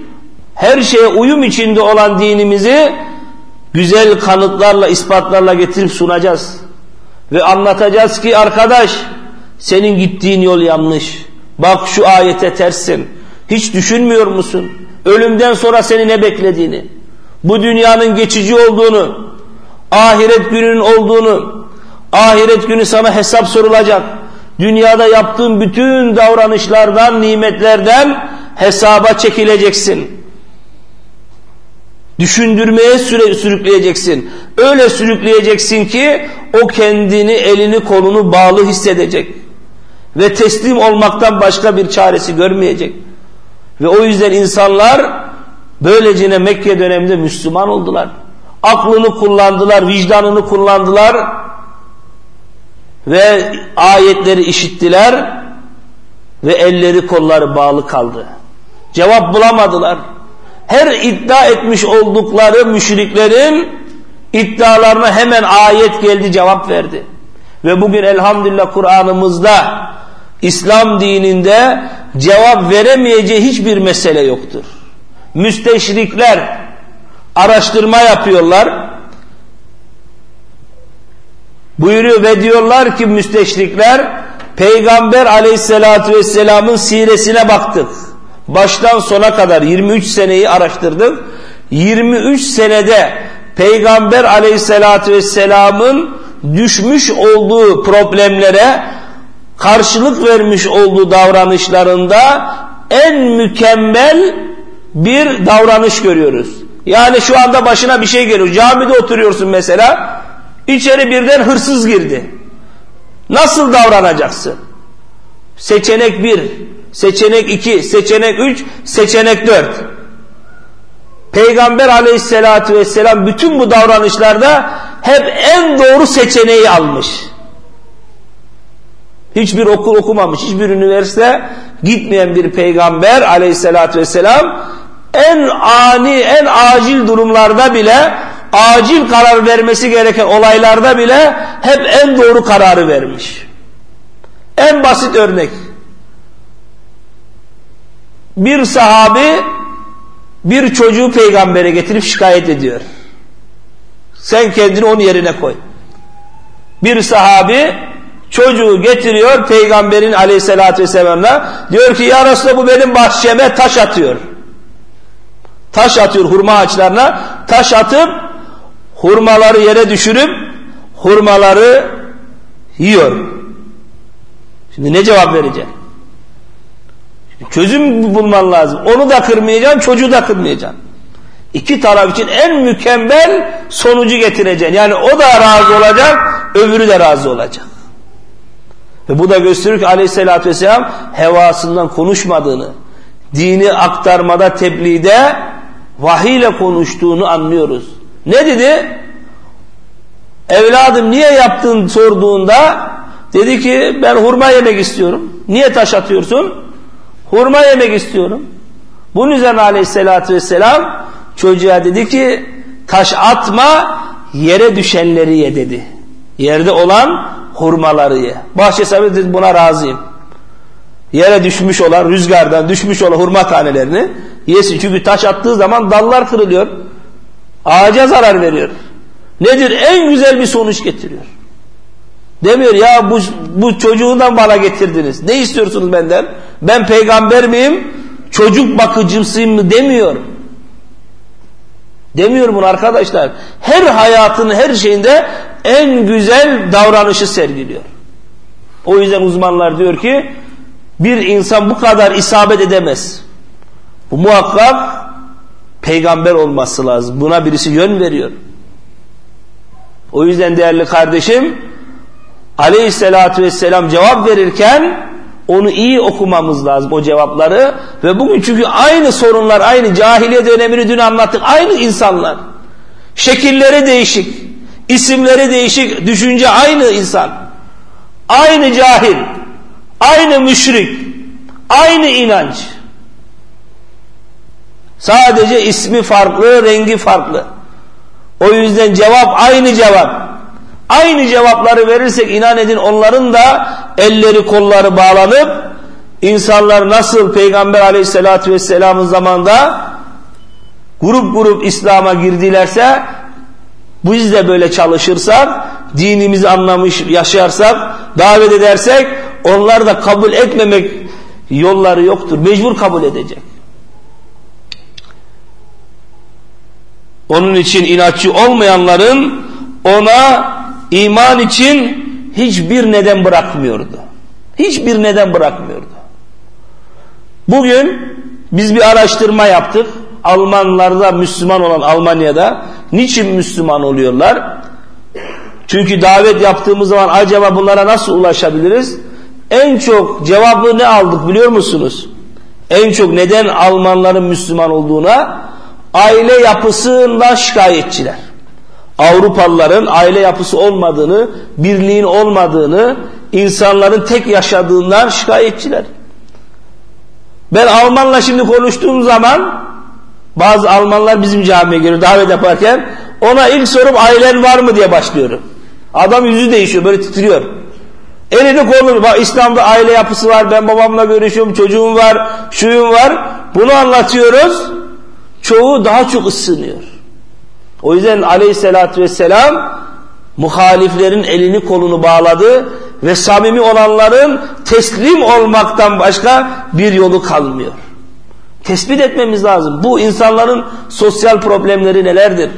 her şeye uyum içinde olan dinimizi güzel kanıtlarla, ispatlarla getirip sunacağız. Ve anlatacağız ki arkadaş senin gittiğin yol yanlış. Bak şu ayete terssin. Hiç düşünmüyor musun? Ölümden sonra seni ne beklediğini, bu dünyanın geçici olduğunu, ahiret gününün olduğunu, ahiret günü sana hesap sorulacak. Dünyada yaptığın bütün davranışlardan, nimetlerden hesaba çekileceksin. Düşündürmeye süre, sürükleyeceksin. Öyle sürükleyeceksin ki o kendini, elini, kolunu bağlı hissedecek. Ve teslim olmaktan başka bir çaresi görmeyecek. Ve o yüzden insanlar böylecine Mekke döneminde Müslüman oldular. Aklını kullandılar, vicdanını kullandılar ve ayetleri işittiler ve elleri kolları bağlı kaldı. Cevap bulamadılar. Her iddia etmiş oldukları müşriklerin iddialarına hemen ayet geldi cevap verdi. Ve bugün elhamdülillah Kur'an'ımızda İslam dininde cevap veremeyeceği hiçbir mesele yoktur. Müsteşrikler araştırma yapıyorlar. Buyuruyor ve diyorlar ki müsteşrikler Peygamber aleyhissalatü vesselamın siresine baktık. Baştan sona kadar 23 seneyi araştırdık. 23 senede Peygamber aleyhissalatü vesselamın düşmüş olduğu problemlere karşılık vermiş olduğu davranışlarında en mükemmel bir davranış görüyoruz. Yani şu anda başına bir şey geliyor. Camide oturuyorsun mesela. İçeri birden hırsız girdi. Nasıl davranacaksın? Seçenek bir, seçenek iki, seçenek üç, seçenek dört. Peygamber aleyhissalatü vesselam bütün bu davranışlarda hep en doğru seçeneği almış. Hiçbir okul okumamış, hiçbir üniversite gitmeyen bir peygamber aleyhissalatü vesselam en ani, en acil durumlarda bile acil karar vermesi gereken olaylarda bile hep en doğru kararı vermiş. En basit örnek. Bir sahabi bir çocuğu peygambere getirip şikayet ediyor. Sen kendini onun yerine koy. Bir sahabi çocuğu getiriyor peygamberin aleyhissalatü vesselam'la diyor ki ya Resulallah bu benim bahçeme taş atıyor. Taş atıyor hurma ağaçlarına taş atıp hurmaları yere düşürüp hurmaları yiyor. Şimdi ne cevap vereceksin? Çözüm bulman lazım. Onu da kırmayacaksın, çocuğu da kırmayacaksın. İki taraf için en mükemmel sonucu getireceksin. Yani o da razı olacak, öbürü de razı olacak. Ve bu da gösterir ki aleyhissalatü vesselam hevasından konuşmadığını, dini aktarmada, tebliğde vahiy ile konuştuğunu anlıyoruz. Ne dedi? Evladım niye yaptın sorduğunda dedi ki ben hurma yemek istiyorum. Niye taş atıyorsun? Hurma yemek istiyorum. Bunun üzerine aleyhissalatü vesselam çocuğa dedi ki taş atma yere düşenleri ye dedi. Yerde olan hurmaları ye. Bahçe sahibi dedi buna razıyım. Yere düşmüş olan rüzgardan düşmüş olan hurma tanelerini yesin. Çünkü taş attığı zaman dallar kırılıyor. Ağaca zarar veriyor. Nedir? En güzel bir sonuç getiriyor. Demiyor ya bu, bu çocuğundan bana getirdiniz. Ne istiyorsunuz benden? Ben peygamber miyim? Çocuk bakıcısıyım mı demiyor. Demiyor bunu arkadaşlar. Her hayatın her şeyinde en güzel davranışı sergiliyor. O yüzden uzmanlar diyor ki bir insan bu kadar isabet edemez. Bu muhakkak peygamber olması lazım. Buna birisi yön veriyor. O yüzden değerli kardeşim aleyhissalatü vesselam cevap verirken onu iyi okumamız lazım o cevapları. Ve bugün çünkü aynı sorunlar aynı cahiliye dönemini dün anlattık aynı insanlar. Şekilleri değişik isimleri değişik düşünce aynı insan. Aynı cahil aynı müşrik aynı inanç. Sadece ismi farklı rengi farklı. O yüzden cevap aynı cevap Aynı cevapları verirsek inan edin onların da elleri kolları bağlanıp insanlar nasıl Peygamber aleyhissalatü vesselamın zamanında grup grup İslam'a girdilerse biz de böyle çalışırsak dinimizi anlamış yaşarsak davet edersek onlar da kabul etmemek yolları yoktur. Mecbur kabul edecek. Onun için inatçı olmayanların ona iman için hiçbir neden bırakmıyordu. Hiçbir neden bırakmıyordu. Bugün biz bir araştırma yaptık. Almanlarda Müslüman olan Almanya'da niçin Müslüman oluyorlar? Çünkü davet yaptığımız zaman acaba bunlara nasıl ulaşabiliriz? En çok cevabı ne aldık biliyor musunuz? En çok neden Almanların Müslüman olduğuna aile yapısından şikayetçiler. Avrupalıların aile yapısı olmadığını, birliğin olmadığını, insanların tek yaşadığından şikayetçiler. Ben Almanla şimdi konuştuğum zaman bazı Almanlar bizim camiye geliyor davet yaparken ona ilk sorup ailen var mı diye başlıyorum. Adam yüzü değişiyor böyle titriyor. Elini kolunu bak İslam'da aile yapısı var ben babamla görüşüyorum çocuğum var şuyum var bunu anlatıyoruz. Çoğu daha çok ısınıyor. O yüzden aleyhissalatü vesselam muhaliflerin elini kolunu bağladı ve samimi olanların teslim olmaktan başka bir yolu kalmıyor. Tespit etmemiz lazım. Bu insanların sosyal problemleri nelerdir?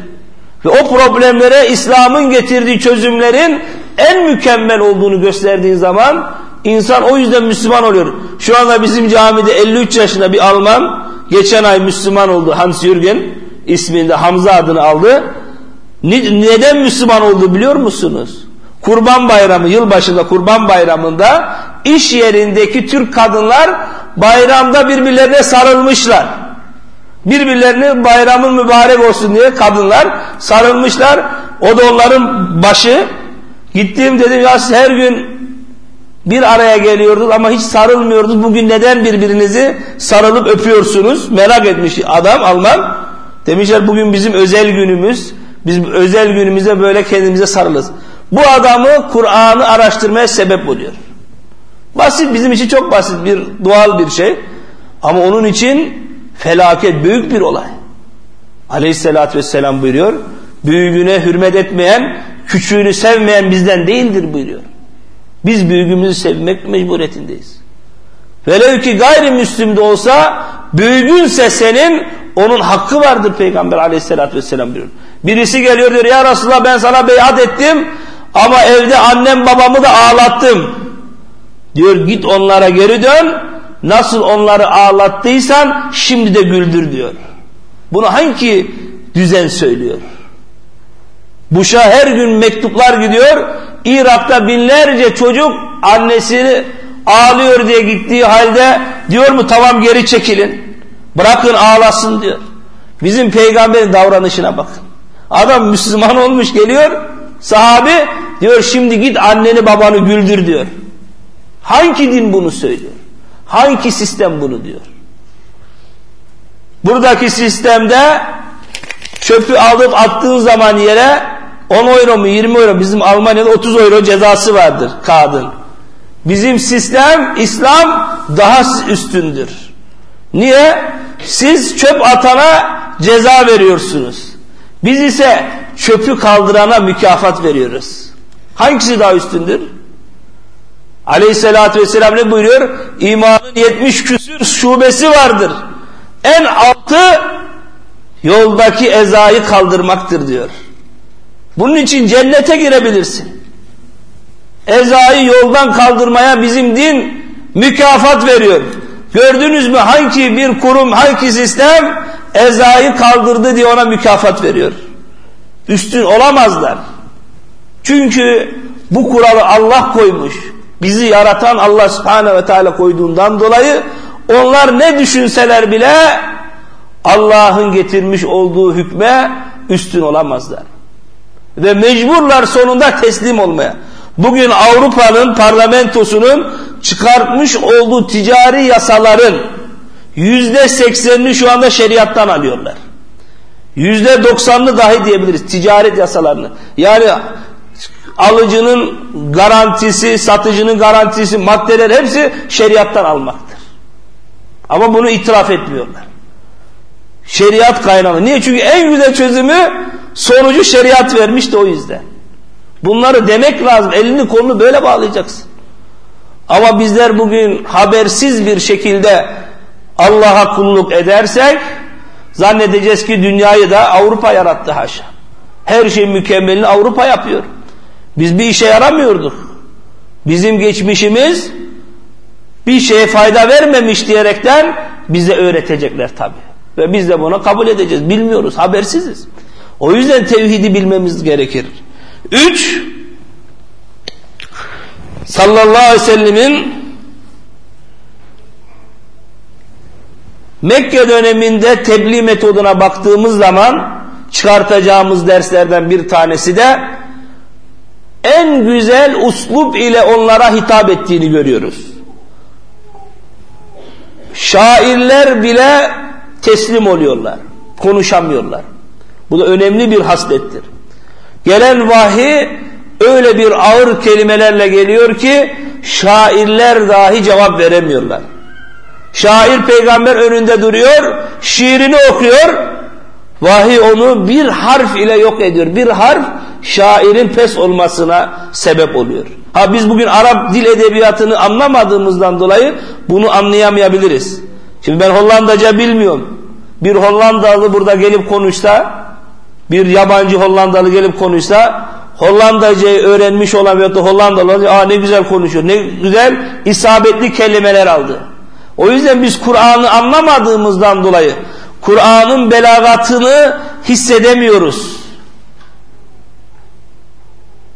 Ve o problemlere İslam'ın getirdiği çözümlerin en mükemmel olduğunu gösterdiği zaman insan o yüzden Müslüman oluyor. Şu anda bizim camide 53 yaşında bir Alman geçen ay Müslüman oldu Hans Jürgen isminde Hamza adını aldı. Neden Müslüman oldu biliyor musunuz? Kurban bayramı, yılbaşında kurban bayramında iş yerindeki Türk kadınlar bayramda birbirlerine sarılmışlar. Birbirlerine bayramın mübarek olsun diye kadınlar sarılmışlar. O da onların başı. Gittiğim dedim ya siz her gün bir araya geliyordunuz ama hiç sarılmıyordunuz. Bugün neden birbirinizi sarılıp öpüyorsunuz? Merak etmiş adam Alman. Demişler bugün bizim özel günümüz. Biz özel günümüze böyle kendimize sarılırız. Bu adamı Kur'an'ı araştırmaya sebep oluyor. Basit bizim için çok basit bir doğal bir şey. Ama onun için felaket büyük bir olay. Aleyhissalatü vesselam buyuruyor. Büyüğüne hürmet etmeyen, küçüğünü sevmeyen bizden değildir buyuruyor. Biz büyüğümüzü sevmek mecburiyetindeyiz. Velev ki gayrimüslim de olsa büyüğünse senin onun hakkı vardır Peygamber aleyhissalatü vesselam diyor. Birisi geliyor diyor ya Resulallah ben sana beyat ettim ama evde annem babamı da ağlattım. Diyor git onlara geri dön nasıl onları ağlattıysan şimdi de güldür diyor. Bunu hangi düzen söylüyor? Buş'a her gün mektuplar gidiyor. Irak'ta binlerce çocuk annesini ağlıyor diye gittiği halde diyor mu tamam geri çekilin. Bırakın ağlasın diyor. Bizim peygamberin davranışına bakın. Adam Müslüman olmuş geliyor Sahabi diyor şimdi git anneni babanı güldür diyor. Hangi din bunu söylüyor? Hangi sistem bunu diyor? Buradaki sistemde çöpü alıp attığın zaman yere 10 euro mu 20 euro bizim Almanya'da 30 euro cezası vardır kadın. Bizim sistem İslam daha üstündür. Niye? Siz çöp atana ceza veriyorsunuz. Biz ise çöpü kaldırana mükafat veriyoruz. Hangisi daha üstündür? Aleyhissalatü vesselam ne buyuruyor? İmanın 70 küsür şubesi vardır. En altı yoldaki ezayı kaldırmaktır diyor. Bunun için cennete girebilirsin. Ezayı yoldan kaldırmaya bizim din mükafat veriyor. Gördünüz mü hangi bir kurum, hangi sistem ezayı kaldırdı diye ona mükafat veriyor. Üstün olamazlar. Çünkü bu kuralı Allah koymuş. Bizi yaratan Allah subhanehu ve teala koyduğundan dolayı onlar ne düşünseler bile Allah'ın getirmiş olduğu hükme üstün olamazlar. Ve mecburlar sonunda teslim olmaya. Bugün Avrupa'nın parlamentosunun çıkartmış olduğu ticari yasaların yüzde seksenini şu anda şeriattan alıyorlar. Yüzde doksanını dahi diyebiliriz ticaret yasalarını. Yani alıcının garantisi, satıcının garantisi, maddeler hepsi şeriattan almaktır. Ama bunu itiraf etmiyorlar. Şeriat kaynağı. Niye? Çünkü en güzel çözümü sonucu şeriat vermişti o yüzden. Bunları demek lazım. Elini kolunu böyle bağlayacaksın. Ama bizler bugün habersiz bir şekilde Allah'a kulluk edersek zannedeceğiz ki dünyayı da Avrupa yarattı haşa. Her şey mükemmelini Avrupa yapıyor. Biz bir işe yaramıyorduk. Bizim geçmişimiz bir şeye fayda vermemiş diyerekten bize öğretecekler tabi. Ve biz de bunu kabul edeceğiz. Bilmiyoruz, habersiziz. O yüzden tevhidi bilmemiz gerekir. Üç, sallallahu aleyhi ve sellemin Mekke döneminde tebliğ metoduna baktığımız zaman çıkartacağımız derslerden bir tanesi de en güzel uslup ile onlara hitap ettiğini görüyoruz. Şairler bile teslim oluyorlar, konuşamıyorlar. Bu da önemli bir haslettir. Gelen vahiy öyle bir ağır kelimelerle geliyor ki şairler dahi cevap veremiyorlar. Şair peygamber önünde duruyor, şiirini okuyor, vahiy onu bir harf ile yok ediyor. Bir harf şairin pes olmasına sebep oluyor. Ha biz bugün Arap dil edebiyatını anlamadığımızdan dolayı bunu anlayamayabiliriz. Şimdi ben Hollandaca bilmiyorum. Bir Hollandalı burada gelip konuşsa, bir yabancı Hollandalı gelip konuşsa, Hollandacayı öğrenmiş olan veyahut da Hollandalı aa ne güzel konuşuyor, ne güzel isabetli kelimeler aldı. O yüzden biz Kur'an'ı anlamadığımızdan dolayı Kur'an'ın belagatını hissedemiyoruz.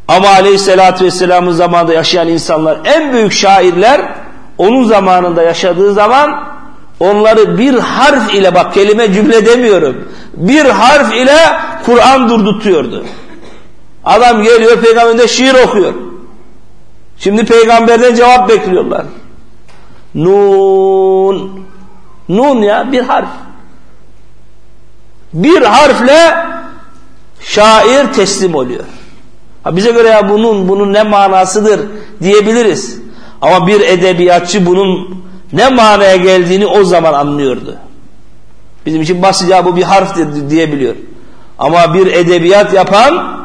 Ama aleyhissalatü vesselamın zamanında yaşayan insanlar en büyük şairler onun zamanında yaşadığı zaman onları bir harf ile bak kelime cümle demiyorum. Bir harf ile Kur'an durdutuyordu. Adam geliyor peygamberinde şiir okuyor. Şimdi peygamberden cevap bekliyorlar. Nun. Nun ya bir harf. Bir harfle şair teslim oluyor. Ha bize göre ya bunun bunun ne manasıdır diyebiliriz. Ama bir edebiyatçı bunun ne manaya geldiğini o zaman anlıyordu. Bizim için basitçe bu bir harftir diyebiliyor. Ama bir edebiyat yapan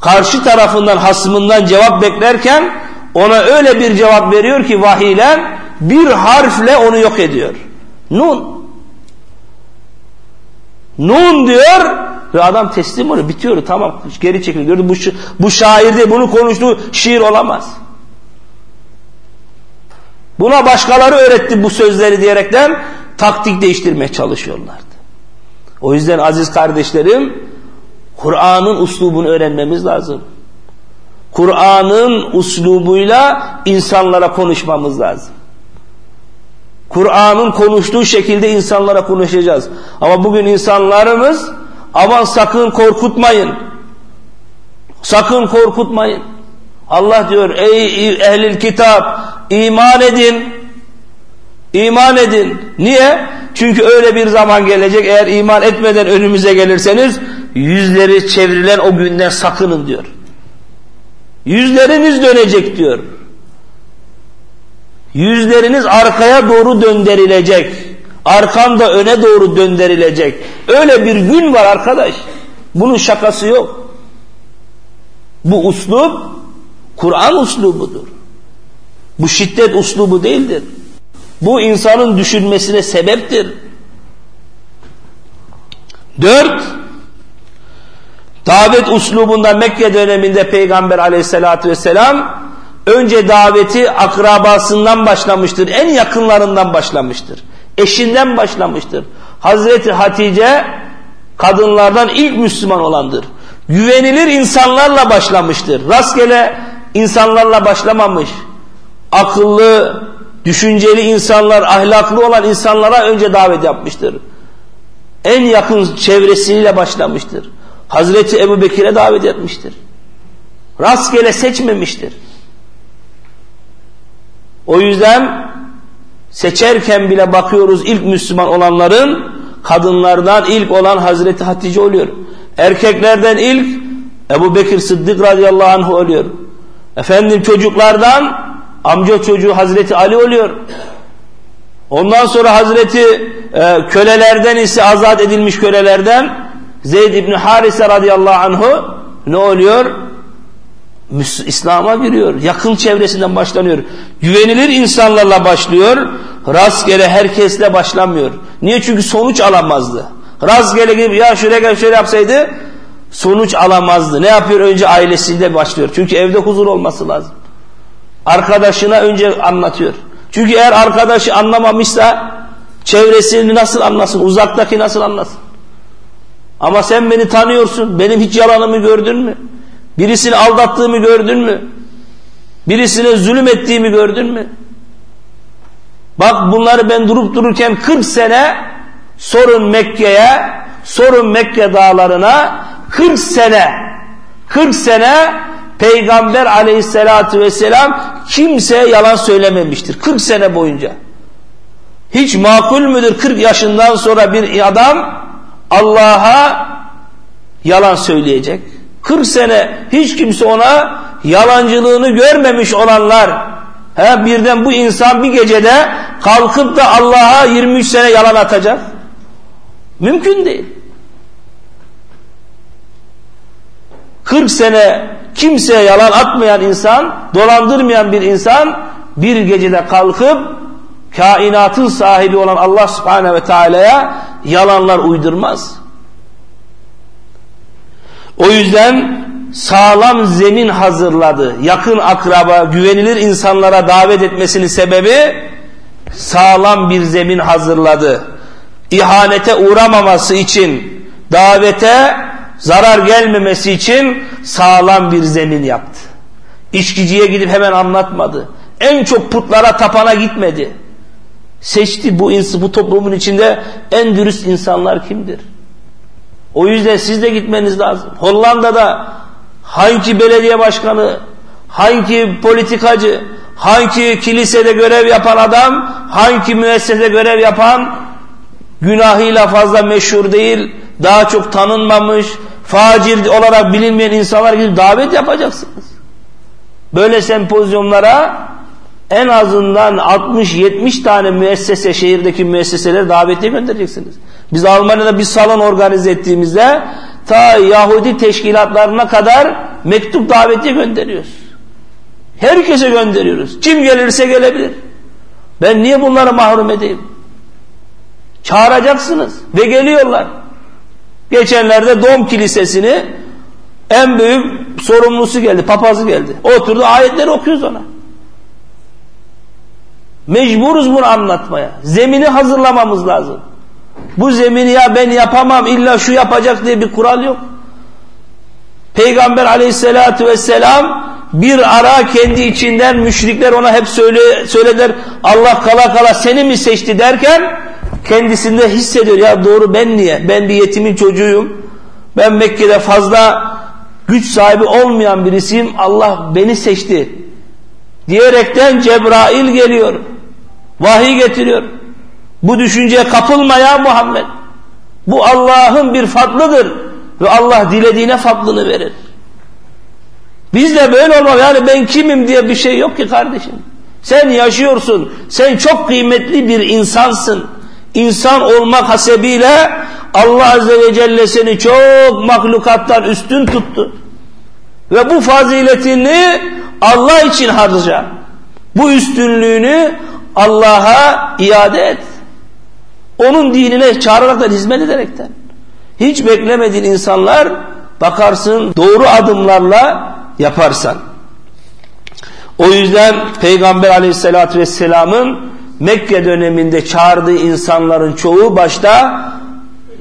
karşı tarafından hasmından cevap beklerken ona öyle bir cevap veriyor ki vahiyle bir harfle onu yok ediyor. Nun. Nun diyor ve adam teslim oluyor. Bitiyor tamam geri çekiliyor. Bu, bu şair değil bunu konuştuğu şiir olamaz. Buna başkaları öğretti bu sözleri diyerekten taktik değiştirmeye çalışıyorlardı. O yüzden aziz kardeşlerim Kur'an'ın uslubunu öğrenmemiz lazım. Kur'an'ın uslubuyla insanlara konuşmamız lazım. Kur'an'ın konuştuğu şekilde insanlara konuşacağız. Ama bugün insanlarımız aman sakın korkutmayın. Sakın korkutmayın. Allah diyor ey ehlil kitap iman edin. İman edin. Niye? Çünkü öyle bir zaman gelecek eğer iman etmeden önümüze gelirseniz yüzleri çevrilen o günden sakının diyor. Yüzleriniz dönecek diyor. Yüzleriniz arkaya doğru döndürülecek. Arkan da öne doğru döndürülecek. Öyle bir gün var arkadaş. Bunun şakası yok. Bu uslup Kur'an uslubudur. Bu şiddet uslubu değildir. Bu insanın düşünmesine sebeptir. Dört, davet uslubunda Mekke döneminde Peygamber aleyhissalatü vesselam önce daveti akrabasından başlamıştır. En yakınlarından başlamıştır. Eşinden başlamıştır. Hazreti Hatice kadınlardan ilk Müslüman olandır. Güvenilir insanlarla başlamıştır. Rastgele insanlarla başlamamış. Akıllı, düşünceli insanlar, ahlaklı olan insanlara önce davet yapmıştır. En yakın çevresiyle başlamıştır. Hazreti Ebu Bekir'e davet etmiştir. Rastgele seçmemiştir. O yüzden seçerken bile bakıyoruz ilk Müslüman olanların kadınlardan ilk olan Hazreti Hatice oluyor. Erkeklerden ilk Ebu Bekir Sıddık radıyallahu anh oluyor. Efendim çocuklardan amca çocuğu Hazreti Ali oluyor. Ondan sonra Hazreti e, kölelerden ise azat edilmiş kölelerden Zeyd İbni Harise radıyallahu anhu ne oluyor? İslam'a giriyor. Yakın çevresinden başlanıyor. Güvenilir insanlarla başlıyor. Rastgele herkesle başlamıyor. Niye? Çünkü sonuç alamazdı. Rastgele gibi ya şuraya gel şöyle yapsaydı sonuç alamazdı. Ne yapıyor? Önce ailesiyle başlıyor. Çünkü evde huzur olması lazım. Arkadaşına önce anlatıyor. Çünkü eğer arkadaşı anlamamışsa çevresini nasıl anlasın? Uzaktaki nasıl anlasın? Ama sen beni tanıyorsun. Benim hiç yalanımı gördün mü? Birisini aldattığımı gördün mü? Birisine zulüm ettiğimi gördün mü? Bak bunları ben durup dururken 40 sene sorun Mekke'ye, sorun Mekke dağlarına 40 sene 40 sene Peygamber aleyhissalatü vesselam kimseye yalan söylememiştir. 40 sene boyunca. Hiç makul müdür 40 yaşından sonra bir adam Allah'a yalan söyleyecek? 40 sene hiç kimse ona yalancılığını görmemiş olanlar he, birden bu insan bir gecede kalkıp da Allah'a 23 sene yalan atacak. Mümkün değil. 40 sene kimseye yalan atmayan insan, dolandırmayan bir insan bir gecede kalkıp kainatın sahibi olan Allah subhanehu ve teala'ya yalanlar uydurmaz. O yüzden sağlam zemin hazırladı. Yakın akraba, güvenilir insanlara davet etmesinin sebebi sağlam bir zemin hazırladı. İhanete uğramaması için, davete zarar gelmemesi için sağlam bir zemin yaptı. İçkiciye gidip hemen anlatmadı. En çok putlara tapana gitmedi. Seçti bu, bu toplumun içinde en dürüst insanlar kimdir? O yüzden siz de gitmeniz lazım. Hollanda'da hangi belediye başkanı, hangi politikacı, hangi kilisede görev yapan adam, hangi müessesede görev yapan günahıyla fazla meşhur değil, daha çok tanınmamış, facir olarak bilinmeyen insanlar gibi davet yapacaksınız. Böyle sempozyumlara en azından 60-70 tane müessese, şehirdeki müesseseleri davetiye göndereceksiniz. Biz Almanya'da bir salon organize ettiğimizde ta Yahudi teşkilatlarına kadar mektup davetiye gönderiyoruz. Herkese gönderiyoruz. Kim gelirse gelebilir. Ben niye bunları mahrum edeyim? Çağıracaksınız ve geliyorlar. Geçenlerde Dom Kilisesi'ni en büyük sorumlusu geldi, papazı geldi. Oturdu ayetleri okuyoruz ona. Mecburuz bunu anlatmaya. Zemini hazırlamamız lazım. Bu zemini ya ben yapamam illa şu yapacak diye bir kural yok. Peygamber aleyhissalatü vesselam bir ara kendi içinden müşrikler ona hep söyle, söyleder Allah kala kala seni mi seçti derken kendisinde hissediyor ya doğru ben niye? Ben bir yetimin çocuğuyum. Ben Mekke'de fazla güç sahibi olmayan birisiyim. Allah beni seçti. diyerekten Cebrail geliyor. Vahiy getiriyor. Bu düşünceye kapılma ya Muhammed. Bu Allah'ın bir fadlıdır ve Allah dilediğine fadlını verir. Biz de böyle olmak yani ben kimim diye bir şey yok ki kardeşim. Sen yaşıyorsun sen çok kıymetli bir insansın insan olmak hasebiyle Allah Azze ve Celle seni çok mahlukattan üstün tuttu. Ve bu faziletini Allah için harca. Bu üstünlüğünü Allah'a iade et. Onun dinine çağıraraktan, hizmet ederekten. Hiç beklemediğin insanlar bakarsın doğru adımlarla yaparsan. O yüzden Peygamber aleyhissalatü vesselamın Mekke döneminde çağırdığı insanların çoğu başta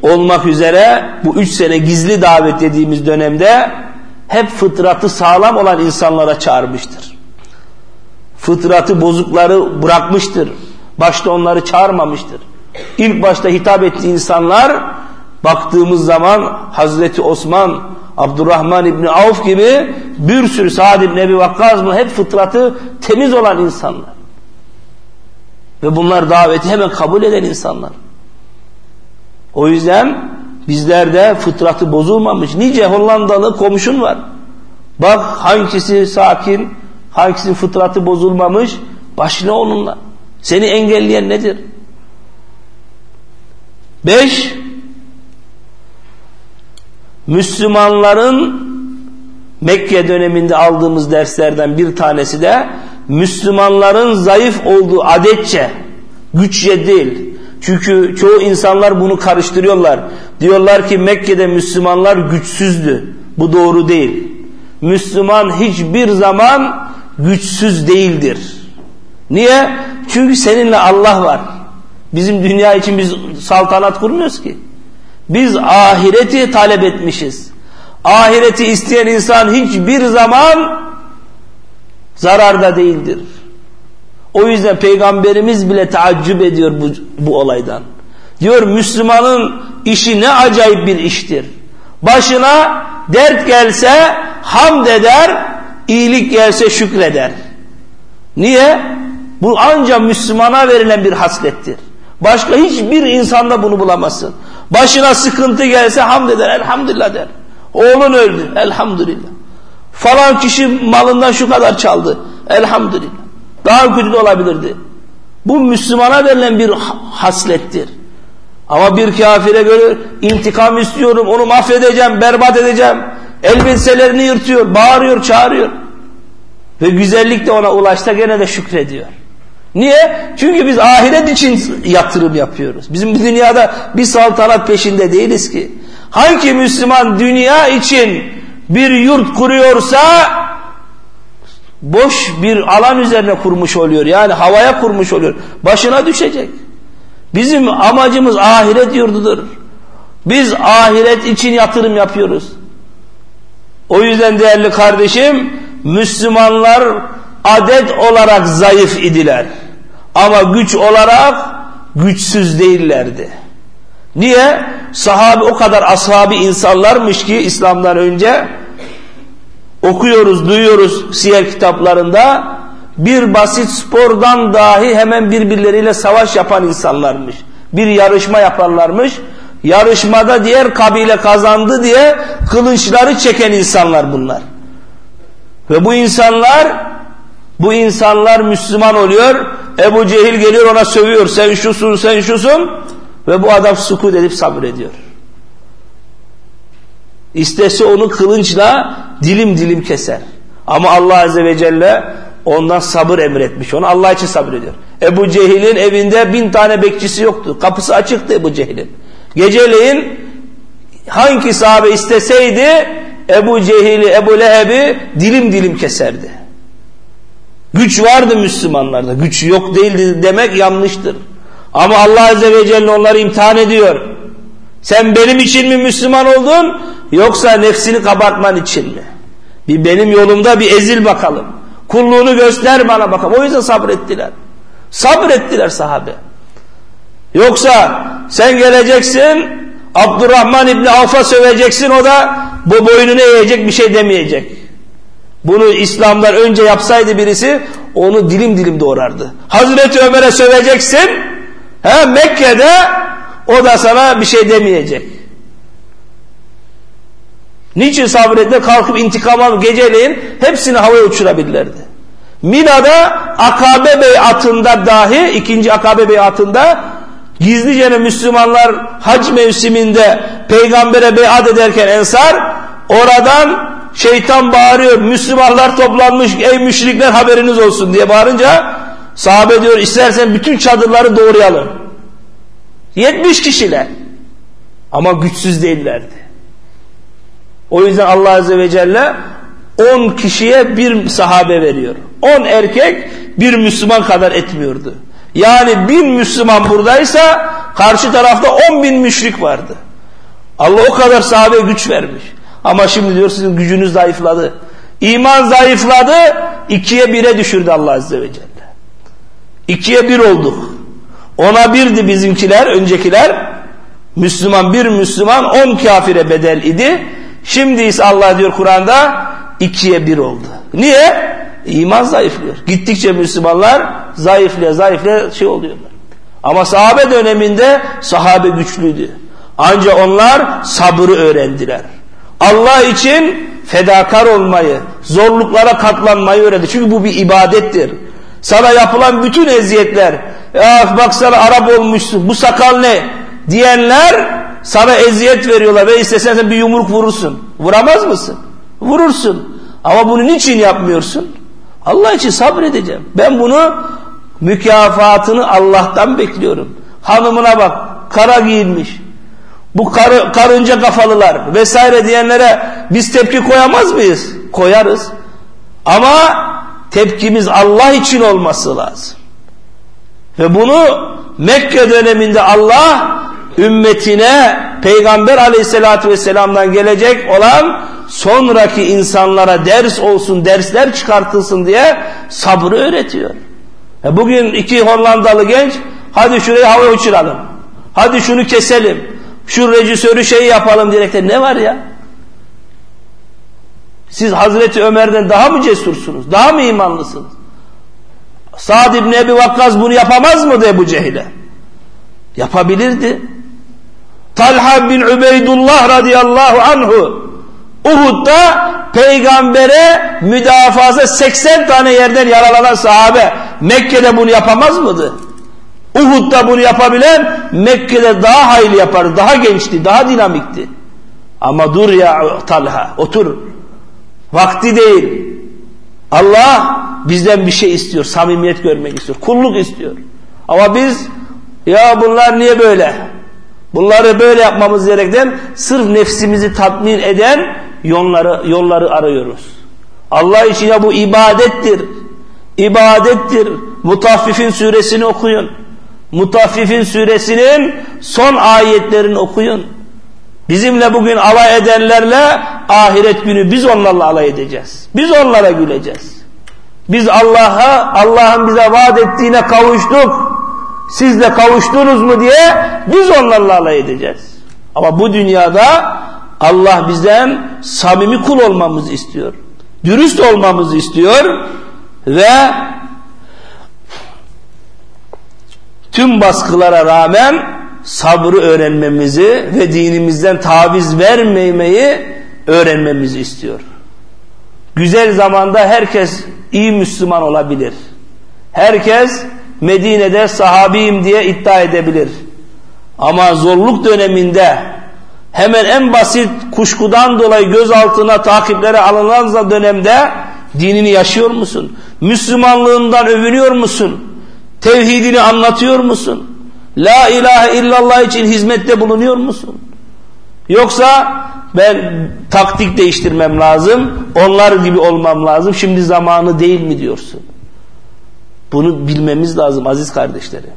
olmak üzere bu üç sene gizli davet dediğimiz dönemde hep fıtratı sağlam olan insanlara çağırmıştır. Fıtratı bozukları bırakmıştır. Başta onları çağırmamıştır. İlk başta hitap ettiği insanlar baktığımız zaman Hazreti Osman, Abdurrahman İbni Avf gibi bir sürü Sa'd İbni Ebi Vakkaz mı hep fıtratı temiz olan insanlar. Ve bunlar daveti hemen kabul eden insanlar. O yüzden bizlerde fıtratı bozulmamış. Nice Hollandalı komşun var. Bak hangisi sakin, hangisinin fıtratı bozulmamış, başına onunla. Seni engelleyen nedir? Beş, Müslümanların Mekke döneminde aldığımız derslerden bir tanesi de Müslümanların zayıf olduğu adetçe, güççe değil. Çünkü çoğu insanlar bunu karıştırıyorlar. Diyorlar ki Mekke'de Müslümanlar güçsüzdü. Bu doğru değil. Müslüman hiçbir zaman güçsüz değildir. Niye? Çünkü seninle Allah var. Bizim dünya için biz saltanat kurmuyoruz ki. Biz ahireti talep etmişiz. Ahireti isteyen insan hiçbir zaman zararda değildir. O yüzden peygamberimiz bile taaccüp ediyor bu, bu olaydan. Diyor Müslümanın işi ne acayip bir iştir. Başına dert gelse hamd eder, iyilik gelse şükreder. Niye? Bu ancak Müslümana verilen bir haslettir. Başka hiçbir insanda bunu bulamazsın. Başına sıkıntı gelse hamd eder, elhamdülillah der. Oğlun öldü, elhamdülillah. Falan kişi malından şu kadar çaldı, elhamdülillah. Daha kötü de olabilirdi. Bu Müslümana verilen bir haslettir. Ama bir kafire göre intikam istiyorum, onu mahvedeceğim, berbat edeceğim. Elbiselerini yırtıyor, bağırıyor, çağırıyor. Ve güzellik de ona ulaşsa gene de şükrediyor. Niye? Çünkü biz ahiret için yatırım yapıyoruz. Bizim dünyada bir saltanat peşinde değiliz ki. Hangi Müslüman dünya için bir yurt kuruyorsa boş bir alan üzerine kurmuş oluyor. Yani havaya kurmuş oluyor. Başına düşecek. Bizim amacımız ahiret yurdudur. Biz ahiret için yatırım yapıyoruz. O yüzden değerli kardeşim Müslümanlar adet olarak zayıf idiler. Ama güç olarak güçsüz değillerdi. Niye? Sahabi o kadar ashabi insanlarmış ki İslam'dan önce okuyoruz, duyuyoruz siyer kitaplarında bir basit spordan dahi hemen birbirleriyle savaş yapan insanlarmış. Bir yarışma yaparlarmış. Yarışmada diğer kabile kazandı diye kılıçları çeken insanlar bunlar. Ve bu insanlar bu insanlar Müslüman oluyor. Ebu Cehil geliyor ona sövüyor. Sen şusun sen şusun. Ve bu adam sukut edip sabrediyor. İstese onu kılınçla dilim dilim keser. Ama Allah Azze ve Celle ondan sabır emretmiş. Onu Allah için sabrediyor. Ebu Cehil'in evinde bin tane bekçisi yoktu. Kapısı açıktı Ebu Cehil'in. Geceleyin hangi sahabe isteseydi Ebu Cehil'i, Ebu Leheb'i dilim dilim keserdi. Güç vardı Müslümanlarda. Güç yok değildi demek yanlıştır. Ama Allah Azze ve Celle onları imtihan ediyor. Sen benim için mi Müslüman oldun yoksa nefsini kabartman için mi? Bir benim yolumda bir ezil bakalım. Kulluğunu göster bana bakalım. O yüzden sabrettiler. Sabrettiler sahabe. Yoksa sen geleceksin Abdurrahman İbni Avf'a söveceksin o da bu boynunu eğecek bir şey demeyecek. Bunu İslam'dan önce yapsaydı birisi onu dilim dilim doğrardı. Hazreti Ömer'e söveceksin he, Mekke'de o da sana bir şey demeyecek. Niçin sabretle kalkıp intikam alıp geceleyin hepsini havaya uçurabilirlerdi. Mina'da Akabe Bey atında dahi ikinci Akabe Bey atında gizlice Müslümanlar hac mevsiminde peygambere beyat ederken Ensar oradan şeytan bağırıyor Müslümanlar toplanmış ey müşrikler haberiniz olsun diye bağırınca sahabe diyor istersen bütün çadırları doğrayalım. 70 kişiler ama güçsüz değillerdi. O yüzden Allah Azze ve Celle 10 kişiye bir sahabe veriyor. 10 erkek bir Müslüman kadar etmiyordu. Yani bin Müslüman buradaysa karşı tarafta 10 bin müşrik vardı. Allah o kadar sahabe güç vermiş. Ama şimdi diyor sizin gücünüz zayıfladı. İman zayıfladı, ikiye bire düşürdü Allah Azze ve Celle. İkiye bir olduk. Ona birdi bizimkiler, öncekiler. Müslüman bir Müslüman on kafire bedel idi. Şimdi ise Allah diyor Kur'an'da ikiye bir oldu. Niye? İman zayıflıyor. Gittikçe Müslümanlar zayıflaya zayıflaya şey oluyorlar. Ama sahabe döneminde sahabe güçlüydü. Ancak onlar sabrı öğrendiler. Allah için fedakar olmayı, zorluklara katlanmayı öğrendi. Çünkü bu bir ibadettir. Sana yapılan bütün eziyetler, ya bak sana Arap olmuşsun, bu sakal ne? Diyenler sana eziyet veriyorlar ve istesen sen bir yumruk vurursun. Vuramaz mısın? Vurursun. Ama bunu niçin yapmıyorsun? Allah için sabredeceğim. Ben bunu mükafatını Allah'tan bekliyorum. Hanımına bak, kara giyinmiş. Bu karı, karınca kafalılar vesaire diyenlere biz tepki koyamaz mıyız? Koyarız. Ama tepkimiz Allah için olması lazım. Ve bunu Mekke döneminde Allah ümmetine Peygamber aleyhissalatü vesselam'dan gelecek olan sonraki insanlara ders olsun, dersler çıkartılsın diye sabrı öğretiyor. E bugün iki Hollandalı genç hadi şurayı hava uçuralım. Hadi şunu keselim. Şu rejisörü şey yapalım direkte ne var ya? Siz Hazreti Ömer'den daha mı cesursunuz? Daha mı imanlısınız? Sa'd İbni Ebi Vakkaz bunu yapamaz mı Ebu Cehil'e? Yapabilirdi. Talha bin Übeydullah radıyallahu anhu Uhud'da peygambere müdafası 80 tane yerden yaralanan sahabe Mekke'de bunu yapamaz mıydı? Uhud'da bunu yapabilen Mekke'de daha hayli yapardı, daha gençti, daha dinamikti. Ama dur ya Talha, otur. Vakti değil. Allah bizden bir şey istiyor, samimiyet görmek istiyor, kulluk istiyor. Ama biz ya bunlar niye böyle? Bunları böyle yapmamız gerekten sırf nefsimizi tatmin eden yolları, yolları arıyoruz. Allah için ya bu ibadettir. İbadettir. Mutaffifin suresini okuyun. Mutaffifin suresinin son ayetlerini okuyun. Bizimle bugün alay edenlerle ahiret günü biz onlarla alay edeceğiz. Biz onlara güleceğiz. Biz Allah'a, Allah'ın bize vaat ettiğine kavuştuk. Siz de kavuştunuz mu diye biz onlarla alay edeceğiz. Ama bu dünyada Allah bizden samimi kul olmamızı istiyor. Dürüst olmamızı istiyor ve tüm baskılara rağmen sabrı öğrenmemizi ve dinimizden taviz vermemeyi öğrenmemizi istiyor. Güzel zamanda herkes iyi Müslüman olabilir. Herkes Medine'de sahabiyim diye iddia edebilir. Ama zorluk döneminde hemen en basit kuşkudan dolayı gözaltına takiplere alınan dönemde dinini yaşıyor musun? Müslümanlığından övünüyor musun? Tevhidini anlatıyor musun? La ilahe illallah için hizmette bulunuyor musun? Yoksa ben taktik değiştirmem lazım, onlar gibi olmam lazım, şimdi zamanı değil mi diyorsun? Bunu bilmemiz lazım aziz kardeşlerim.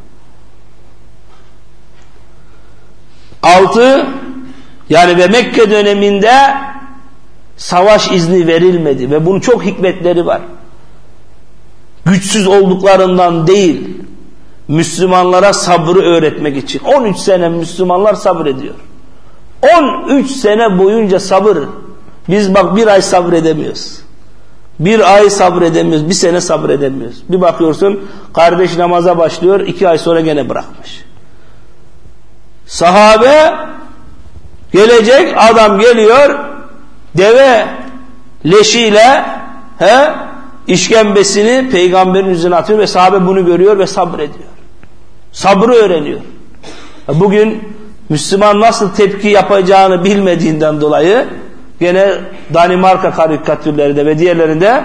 Altı, yani ve Mekke döneminde savaş izni verilmedi ve bunun çok hikmetleri var. Güçsüz olduklarından değil, Müslümanlara sabrı öğretmek için. 13 sene Müslümanlar sabrediyor. 13 sene boyunca sabır. Biz bak bir ay sabredemiyoruz. Bir ay sabredemiyoruz. Bir sene sabredemiyoruz. Bir bakıyorsun kardeş namaza başlıyor. iki ay sonra gene bırakmış. Sahabe gelecek adam geliyor deve leşiyle he, işkembesini peygamberin yüzüne atıyor ve sahabe bunu görüyor ve sabrediyor. Sabrı öğreniyor. Bugün Müslüman nasıl tepki yapacağını bilmediğinden dolayı gene Danimarka karikatürlerinde ve diğerlerinde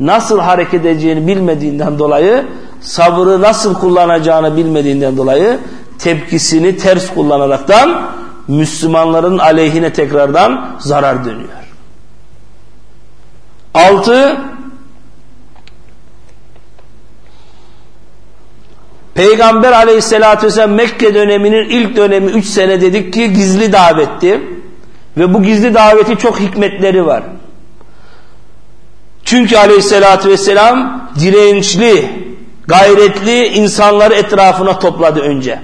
nasıl hareket edeceğini bilmediğinden dolayı sabrı nasıl kullanacağını bilmediğinden dolayı tepkisini ters kullanaraktan Müslümanların aleyhine tekrardan zarar dönüyor. Altı Peygamber aleyhissalatü vesselam Mekke döneminin ilk dönemi 3 sene dedik ki gizli davetti. Ve bu gizli daveti çok hikmetleri var. Çünkü aleyhissalatü vesselam dirençli, gayretli insanları etrafına topladı önce.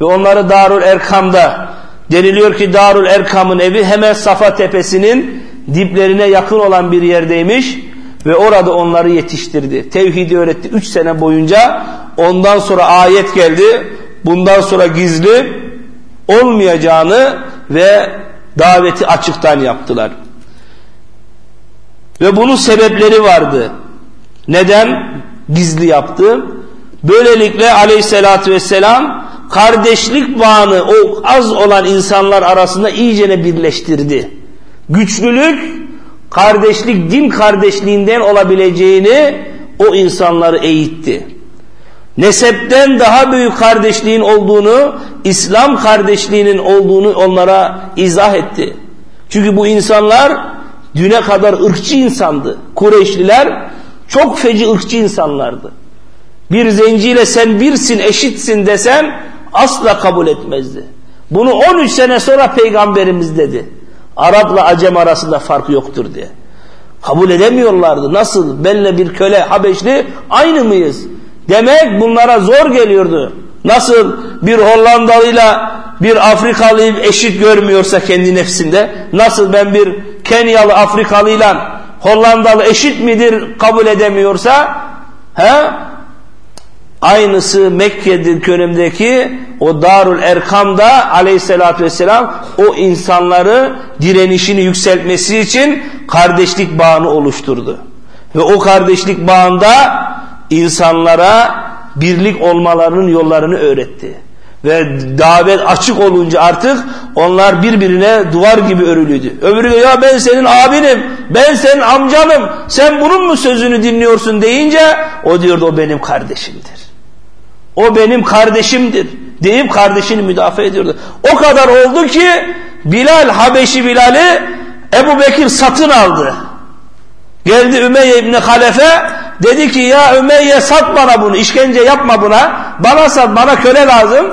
Ve onları Darul Erkam'da deniliyor ki Darul Erkam'ın evi hemen Safa tepesinin diplerine yakın olan bir yerdeymiş ve orada onları yetiştirdi. Tevhidi öğretti 3 sene boyunca. Ondan sonra ayet geldi. Bundan sonra gizli olmayacağını ve daveti açıktan yaptılar. Ve bunun sebepleri vardı. Neden gizli yaptı? Böylelikle aleyhissalatü vesselam kardeşlik bağını o az olan insanlar arasında iyicene birleştirdi. Güçlülük kardeşlik din kardeşliğinden olabileceğini o insanları eğitti. Nesepten daha büyük kardeşliğin olduğunu, İslam kardeşliğinin olduğunu onlara izah etti. Çünkü bu insanlar düne kadar ırkçı insandı. Kureyşliler çok feci ırkçı insanlardı. Bir zenciyle sen birsin, eşitsin desen asla kabul etmezdi. Bunu 13 sene sonra peygamberimiz dedi. Arapla Acem arasında fark yoktur diye. Kabul edemiyorlardı. Nasıl? Benle bir köle Habeşli aynı mıyız? Demek bunlara zor geliyordu. Nasıl bir Hollandalıyla bir Afrikalıyı eşit görmüyorsa kendi nefsinde, nasıl ben bir Kenyalı Afrikalıyla Hollandalı eşit midir kabul edemiyorsa, he? Aynısı Mekke'dir dönemdeki o Darul Erkam'da aleyhissalatü vesselam o insanları direnişini yükseltmesi için kardeşlik bağını oluşturdu. Ve o kardeşlik bağında insanlara birlik olmalarının yollarını öğretti. Ve davet açık olunca artık onlar birbirine duvar gibi örülüydü. Öbürü de ya ben senin abinim, ben senin amcanım, sen bunun mu sözünü dinliyorsun deyince o diyordu o benim kardeşimdir. O benim kardeşimdir deyip kardeşini müdafaa ediyordu. O kadar oldu ki Bilal Habeşi Bilal'i Ebu Bekir satın aldı. Geldi Ümeyye İbni Halefe dedi ki ya Ümeyye sat bana bunu işkence yapma buna bana sat bana köle lazım.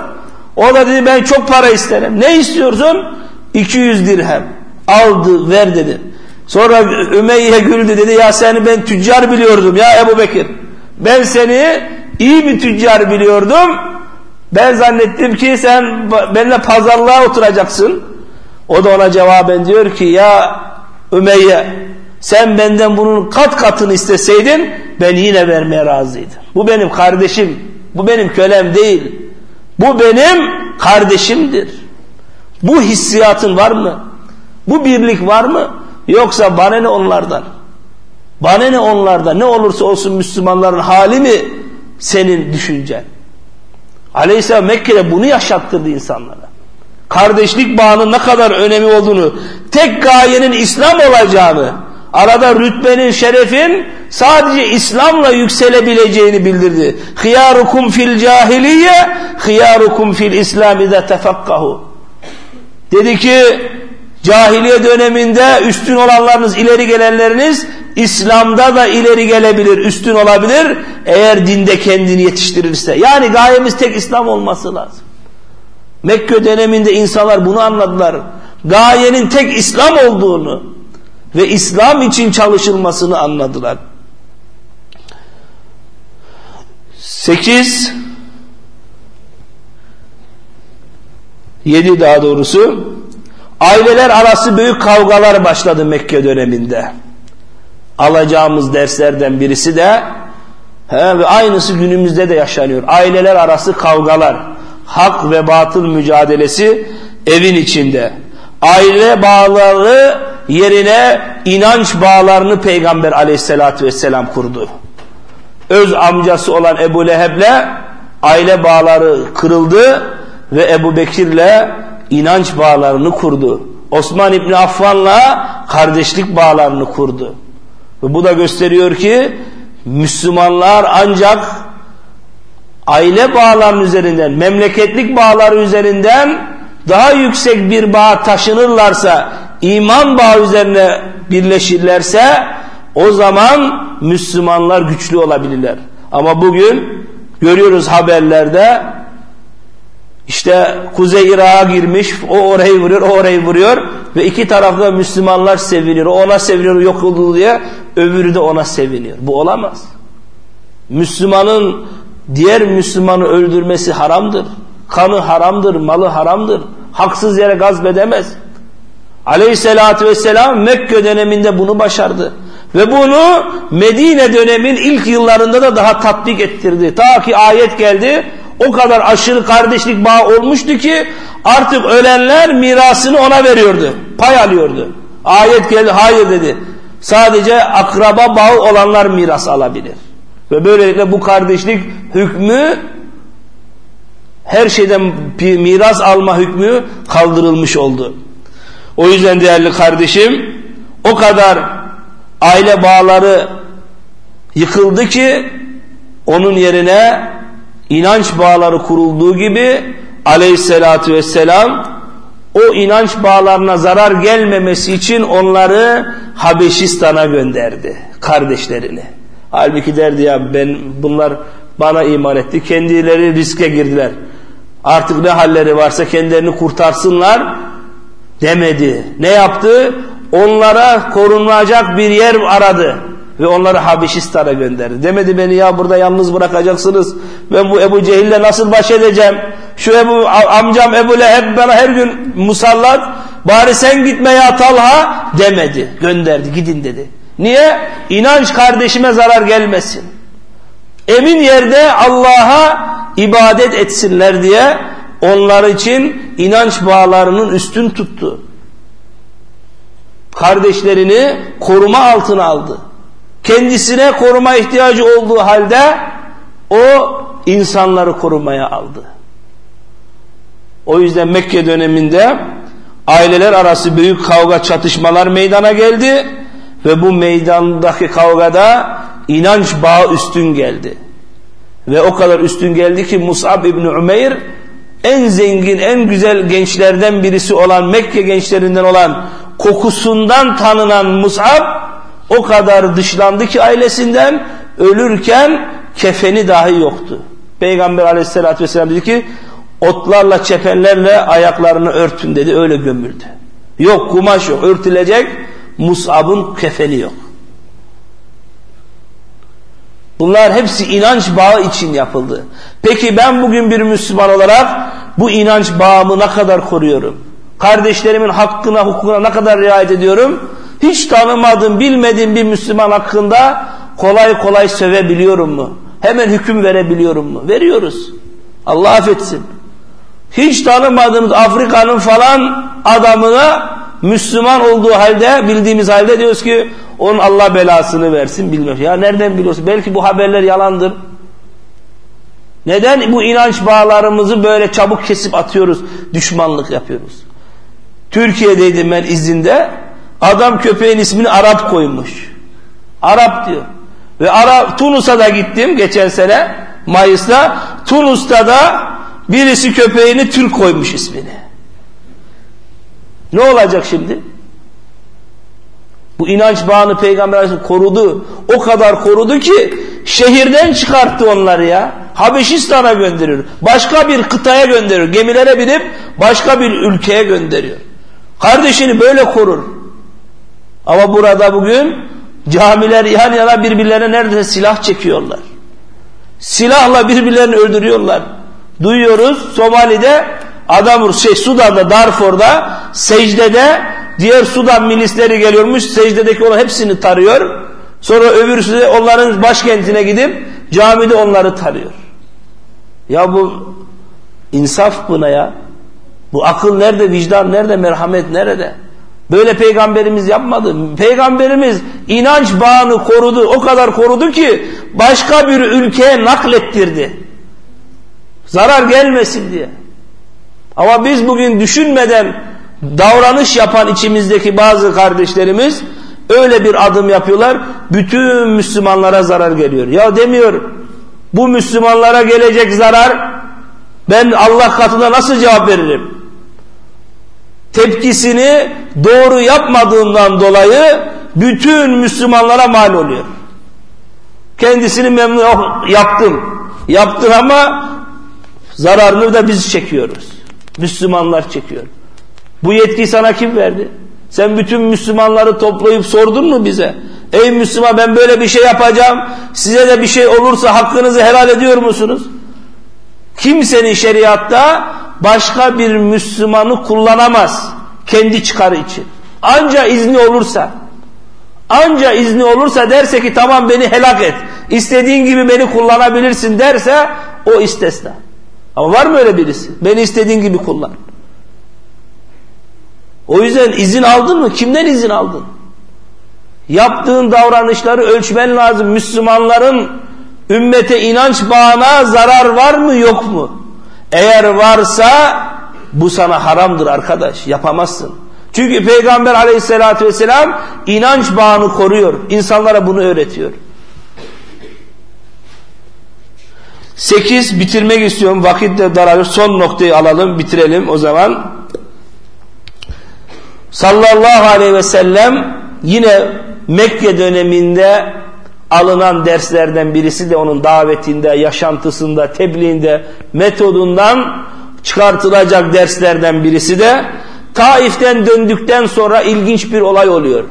O da dedi ben çok para isterim. Ne istiyorsun? 200 dirhem. Aldı ver dedi. Sonra Ümeyye güldü dedi ya seni ben tüccar biliyordum ya Ebu Bekir. Ben seni iyi bir tüccar biliyordum. Ben zannettim ki sen benimle pazarlığa oturacaksın. O da ona cevaben diyor ki ya Ümeyye sen benden bunun kat katını isteseydin ben yine vermeye razıydım. Bu benim kardeşim. Bu benim kölem değil. Bu benim kardeşimdir. Bu hissiyatın var mı? Bu birlik var mı? Yoksa bana ne onlardan? Bana ne onlardan? Ne olursa olsun Müslümanların hali mi senin düşüncen? Aleyhisselam Mekke'de bunu yaşattırdı insanlara. Kardeşlik bağının ne kadar önemi olduğunu, tek gayenin İslam olacağını, arada rütbenin, şerefin sadece İslam'la yükselebileceğini bildirdi. Hıyarukum fil cahiliye, hıyarukum fil İslam izâ tefakkahu. Dedi ki, cahiliye döneminde üstün olanlarınız, ileri gelenleriniz İslam'da da ileri gelebilir, üstün olabilir eğer dinde kendini yetiştirirse. Yani gayemiz tek İslam olması lazım. Mekke döneminde insanlar bunu anladılar. Gayenin tek İslam olduğunu ve İslam için çalışılmasını anladılar. Sekiz, yedi daha doğrusu, Aileler arası büyük kavgalar başladı Mekke döneminde. Alacağımız derslerden birisi de he, ve aynısı günümüzde de yaşanıyor. Aileler arası kavgalar, hak ve batıl mücadelesi evin içinde. Aile bağları yerine inanç bağlarını Peygamber aleyhissalatü vesselam kurdu. Öz amcası olan Ebu Leheb'le aile bağları kırıldı ve Ebu Bekir'le inanç bağlarını kurdu. Osman İbni Affan'la kardeşlik bağlarını kurdu. Ve bu da gösteriyor ki Müslümanlar ancak aile bağlarının üzerinden, memleketlik bağları üzerinden daha yüksek bir bağ taşınırlarsa, iman bağı üzerine birleşirlerse o zaman Müslümanlar güçlü olabilirler. Ama bugün görüyoruz haberlerde işte Kuzey Irak'a girmiş, o orayı vuruyor, o orayı vuruyor ve iki tarafta Müslümanlar seviniyor. Ona seviniyor, yok oldu diye, öbürü de ona seviniyor. Bu olamaz. Müslümanın diğer Müslümanı öldürmesi haramdır. Kanı haramdır, malı haramdır. Haksız yere gazp edemez. Aleyhisselatü vesselam Mekke döneminde bunu başardı. Ve bunu Medine dönemin ilk yıllarında da daha tatbik ettirdi. Ta ki ayet geldi o kadar aşırı kardeşlik bağı olmuştu ki artık ölenler mirasını ona veriyordu. Pay alıyordu. Ayet geldi hayır dedi. Sadece akraba bağı olanlar miras alabilir. Ve böylelikle bu kardeşlik hükmü her şeyden miras alma hükmü kaldırılmış oldu. O yüzden değerli kardeşim o kadar aile bağları yıkıldı ki onun yerine inanç bağları kurulduğu gibi aleyhissalatü vesselam o inanç bağlarına zarar gelmemesi için onları Habeşistan'a gönderdi kardeşlerini. Halbuki derdi ya ben bunlar bana iman etti kendileri riske girdiler. Artık ne halleri varsa kendilerini kurtarsınlar demedi. Ne yaptı? Onlara korunacak bir yer aradı ve onları Habeşistan'a gönderdi. Demedi beni ya burada yalnız bırakacaksınız. Ben bu Ebu Cehil'le nasıl baş edeceğim? Şu Ebu amcam Ebu Leheb bana her gün musallat. Bari sen gitme ya Talha demedi. Gönderdi gidin dedi. Niye? İnanç kardeşime zarar gelmesin. Emin yerde Allah'a ibadet etsinler diye onlar için inanç bağlarının üstün tuttu. Kardeşlerini koruma altına aldı kendisine koruma ihtiyacı olduğu halde o insanları korumaya aldı. O yüzden Mekke döneminde aileler arası büyük kavga çatışmalar meydana geldi ve bu meydandaki kavgada inanç bağı üstün geldi. Ve o kadar üstün geldi ki Mus'ab İbni Umeyr en zengin, en güzel gençlerden birisi olan Mekke gençlerinden olan kokusundan tanınan Mus'ab o kadar dışlandı ki ailesinden ölürken kefeni dahi yoktu. Peygamber aleyhissalatü vesselam dedi ki otlarla çepenlerle ayaklarını örtün dedi öyle gömüldü. Yok kumaş yok örtülecek Mus'ab'ın kefeni yok. Bunlar hepsi inanç bağı için yapıldı. Peki ben bugün bir Müslüman olarak bu inanç bağımı ne kadar koruyorum? Kardeşlerimin hakkına, hukukuna ne kadar riayet ediyorum? hiç tanımadığım, bilmediğim bir Müslüman hakkında kolay kolay sövebiliyorum mu? Hemen hüküm verebiliyorum mu? Veriyoruz. Allah affetsin. Hiç tanımadığımız Afrika'nın falan adamına Müslüman olduğu halde, bildiğimiz halde diyoruz ki onun Allah belasını versin bilmiyor. Ya nereden biliyorsun? Belki bu haberler yalandır. Neden bu inanç bağlarımızı böyle çabuk kesip atıyoruz, düşmanlık yapıyoruz? Türkiye'deydim ben izinde. Adam köpeğin ismini Arap koymuş. Arap diyor. Ve Arap Tunus'a da gittim geçen sene Mayıs'ta. Tunus'ta da birisi köpeğini Türk koymuş ismini. Ne olacak şimdi? Bu inanç bağını Peygamber korudu. O kadar korudu ki şehirden çıkarttı onları ya. Habeşistan'a gönderiyor. Başka bir kıtaya gönderiyor. Gemilere binip başka bir ülkeye gönderiyor. Kardeşini böyle korur. Ama burada bugün camiler yan yana birbirlerine neredeyse silah çekiyorlar. Silahla birbirlerini öldürüyorlar. Duyuyoruz Somali'de Adam şey Sudan'da Darfur'da secdede diğer Sudan milisleri geliyormuş secdedeki olan hepsini tarıyor. Sonra öbürsü de onların başkentine gidip camide onları tarıyor. Ya bu insaf buna ya. Bu akıl nerede, vicdan nerede, merhamet nerede? Böyle peygamberimiz yapmadı. Peygamberimiz inanç bağını korudu. O kadar korudu ki başka bir ülkeye naklettirdi. Zarar gelmesin diye. Ama biz bugün düşünmeden davranış yapan içimizdeki bazı kardeşlerimiz öyle bir adım yapıyorlar. Bütün Müslümanlara zarar geliyor. Ya demiyor bu Müslümanlara gelecek zarar ben Allah katında nasıl cevap veririm? Tepkisini doğru yapmadığından dolayı bütün Müslümanlara mal oluyor. Kendisini memnun oh, yaptım. Yaptın ama zararını da biz çekiyoruz. Müslümanlar çekiyor. Bu yetkiyi sana kim verdi? Sen bütün Müslümanları toplayıp sordun mu bize? Ey Müslüman ben böyle bir şey yapacağım. Size de bir şey olursa hakkınızı helal ediyor musunuz? Kimsenin şeriatta başka bir Müslümanı kullanamaz. Kendi çıkarı için. Anca izni olursa. Anca izni olursa derse ki tamam beni helak et. İstediğin gibi beni kullanabilirsin derse o istesna. Ama var mı öyle birisi? Beni istediğin gibi kullan. O yüzden izin aldın mı? Kimden izin aldın? Yaptığın davranışları ölçmen lazım. Müslümanların ümmete inanç bağına zarar var mı yok mu? Eğer varsa bu sana haramdır arkadaş. Yapamazsın. Çünkü Peygamber aleyhissalatü vesselam inanç bağını koruyor. İnsanlara bunu öğretiyor. Sekiz bitirmek istiyorum. Vakit de daralır. Son noktayı alalım bitirelim o zaman. Sallallahu aleyhi ve sellem yine Mekke döneminde alınan derslerden birisi de onun davetinde, yaşantısında, tebliğinde, metodundan çıkartılacak derslerden birisi de Taif'ten döndükten sonra ilginç bir olay oluyor.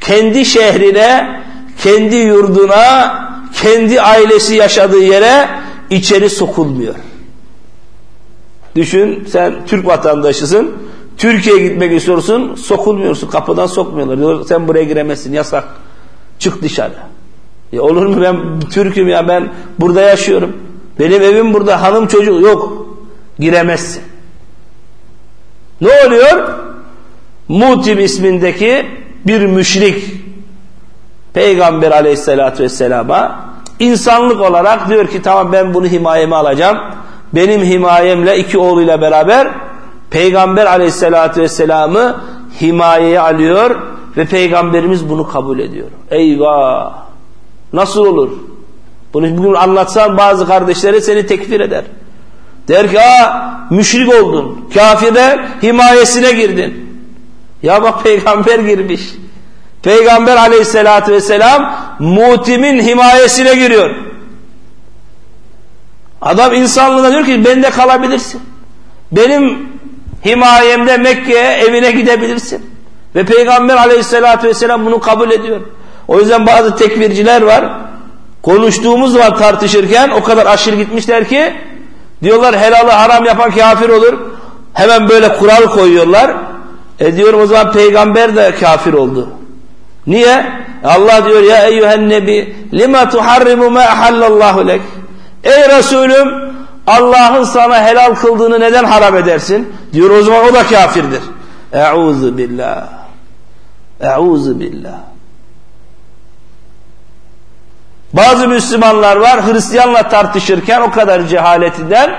Kendi şehrine, kendi yurduna, kendi ailesi yaşadığı yere içeri sokulmuyor. Düşün sen Türk vatandaşısın. Türkiye'ye gitmek istiyorsun. Sokulmuyorsun. Kapıdan sokmuyorlar. Diyor, sen buraya giremezsin. Yasak. Çık dışarı. Ya olur mu ben Türk'üm ya ben burada yaşıyorum. Benim evim burada. Hanım çocuk yok. Giremezsin. Ne oluyor? Mutim ismindeki bir müşrik Peygamber aleyhissalatü vesselama insanlık olarak diyor ki tamam ben bunu himayeme alacağım. Benim himayemle iki oğluyla beraber Peygamber aleyhissalatü vesselamı himayeye alıyor ve Peygamberimiz bunu kabul ediyor. Eyvah! Nasıl olur? Bunu bugün anlatsan bazı kardeşleri seni tekfir eder. Der ki aa müşrik oldun. Kafirler himayesine girdin. Ya bak (laughs) peygamber girmiş. Peygamber aleyhissalatü vesselam mutimin himayesine giriyor. Adam insanlığına diyor ki bende kalabilirsin. Benim himayemde Mekke'ye evine gidebilirsin. Ve Peygamber aleyhissalatü vesselam bunu kabul ediyor. O yüzden bazı tekvirciler var. Konuştuğumuz var tartışırken o kadar aşırı gitmişler ki diyorlar helalı haram yapan kafir olur. Hemen böyle kural koyuyorlar. E diyorum o zaman peygamber de kafir oldu. Niye? Allah diyor ya eyyühen nebi lima tuharrimu ma ahallallahu lek. Ey Resulüm Allah'ın sana helal kıldığını neden haram edersin? Diyor o zaman o da kafirdir. Euzu billah. Euzu billah. Bazı Müslümanlar var Hristiyanla tartışırken o kadar cehaletinden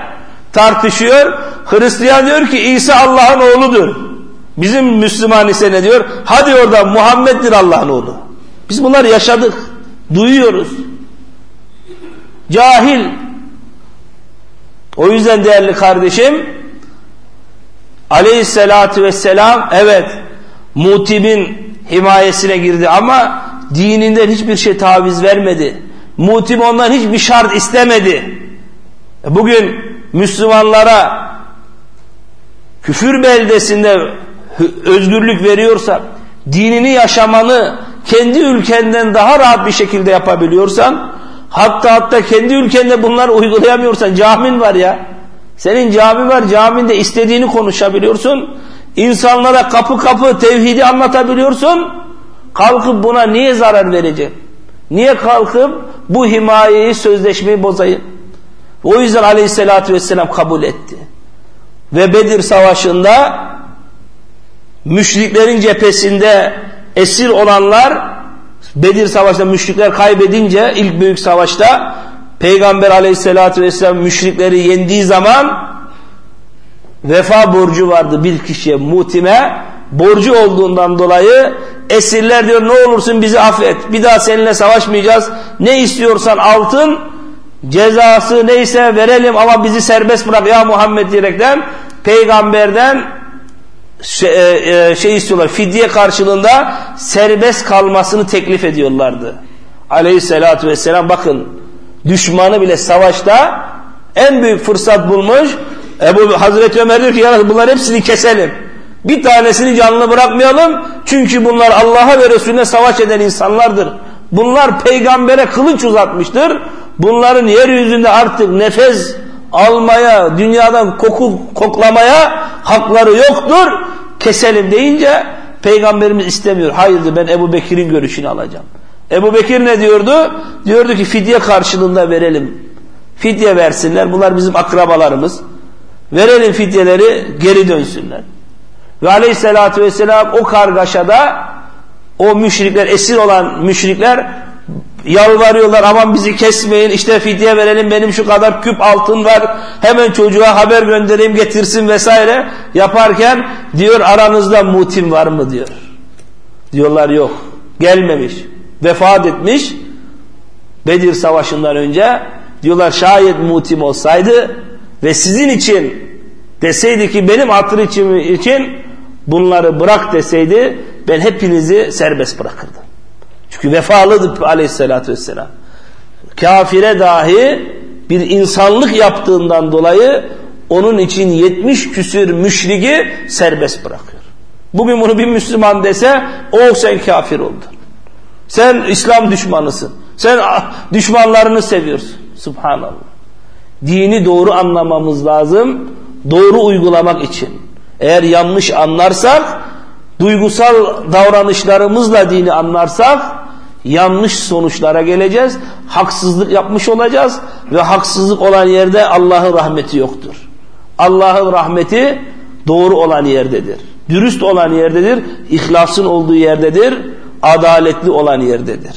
tartışıyor. Hristiyan diyor ki İsa Allah'ın oğludur. Bizim Müslüman ise ne diyor? Hadi orada Muhammed'dir Allah'ın oğlu. Biz bunlar yaşadık. Duyuyoruz. Cahil. O yüzden değerli kardeşim aleyhissalatü vesselam evet mutibin himayesine girdi ama dininden hiçbir şey taviz vermedi. Mutim ondan hiçbir şart istemedi. E bugün Müslümanlara küfür beldesinde özgürlük veriyorsa, dinini yaşamanı kendi ülkenden daha rahat bir şekilde yapabiliyorsan, hatta hatta kendi ülkende bunları uygulayamıyorsan cahmin var ya. Senin cami var, caminde istediğini konuşabiliyorsun. İnsanlara kapı kapı tevhidi anlatabiliyorsun. Kalkıp buna niye zarar vereceksin? Niye kalkıp bu himayeyi, sözleşmeyi bozayım? O yüzden aleyhissalatü vesselam kabul etti. Ve Bedir Savaşı'nda müşriklerin cephesinde esir olanlar Bedir Savaşı'nda müşrikler kaybedince ilk büyük savaşta Peygamber aleyhissalatü vesselam müşrikleri yendiği zaman vefa borcu vardı bir kişiye mutime borcu olduğundan dolayı esirler diyor ne olursun bizi affet bir daha seninle savaşmayacağız. Ne istiyorsan altın cezası neyse verelim ama bizi serbest bırak ya Muhammed diyerekten peygamberden şey, e, şey istiyorlar fidye karşılığında serbest kalmasını teklif ediyorlardı. Aleyhissalatü vesselam bakın düşmanı bile savaşta en büyük fırsat bulmuş. Ebu Hazreti Ömer diyor ki ya bunlar hepsini keselim. Bir tanesini canlı bırakmayalım. Çünkü bunlar Allah'a ve Resulüne savaş eden insanlardır. Bunlar peygambere kılıç uzatmıştır. Bunların yeryüzünde artık nefes almaya, dünyadan koku koklamaya hakları yoktur. Keselim deyince peygamberimiz istemiyor. Hayırdır ben Ebu Bekir'in görüşünü alacağım. Ebu Bekir ne diyordu? Diyordu ki fidye karşılığında verelim. Fidye versinler. Bunlar bizim akrabalarımız. Verelim fidyeleri geri dönsünler. Ve aleyhissalatü vesselam o kargaşada o müşrikler esir olan müşrikler yalvarıyorlar aman bizi kesmeyin işte fidye verelim benim şu kadar küp altın var hemen çocuğa haber göndereyim getirsin vesaire yaparken diyor aranızda mutim var mı diyor. Diyorlar yok gelmemiş vefat etmiş Bedir savaşından önce diyorlar şayet mutim olsaydı ve sizin için deseydi ki benim hatır için, için bunları bırak deseydi ben hepinizi serbest bırakırdım. Çünkü vefalıdır aleyhissalatü vesselam. Kafire dahi bir insanlık yaptığından dolayı onun için yetmiş küsür müşriki serbest bırakıyor. Bugün bunu bir Müslüman dese o sen kafir oldun. Sen İslam düşmanısın. Sen düşmanlarını seviyorsun. Subhanallah. Dini doğru anlamamız lazım. Doğru uygulamak için. Eğer yanlış anlarsak duygusal davranışlarımızla dini anlarsak yanlış sonuçlara geleceğiz. Haksızlık yapmış olacağız ve haksızlık olan yerde Allah'ın rahmeti yoktur. Allah'ın rahmeti doğru olan yerdedir. Dürüst olan yerdedir. ihlasın olduğu yerdedir. Adaletli olan yerdedir.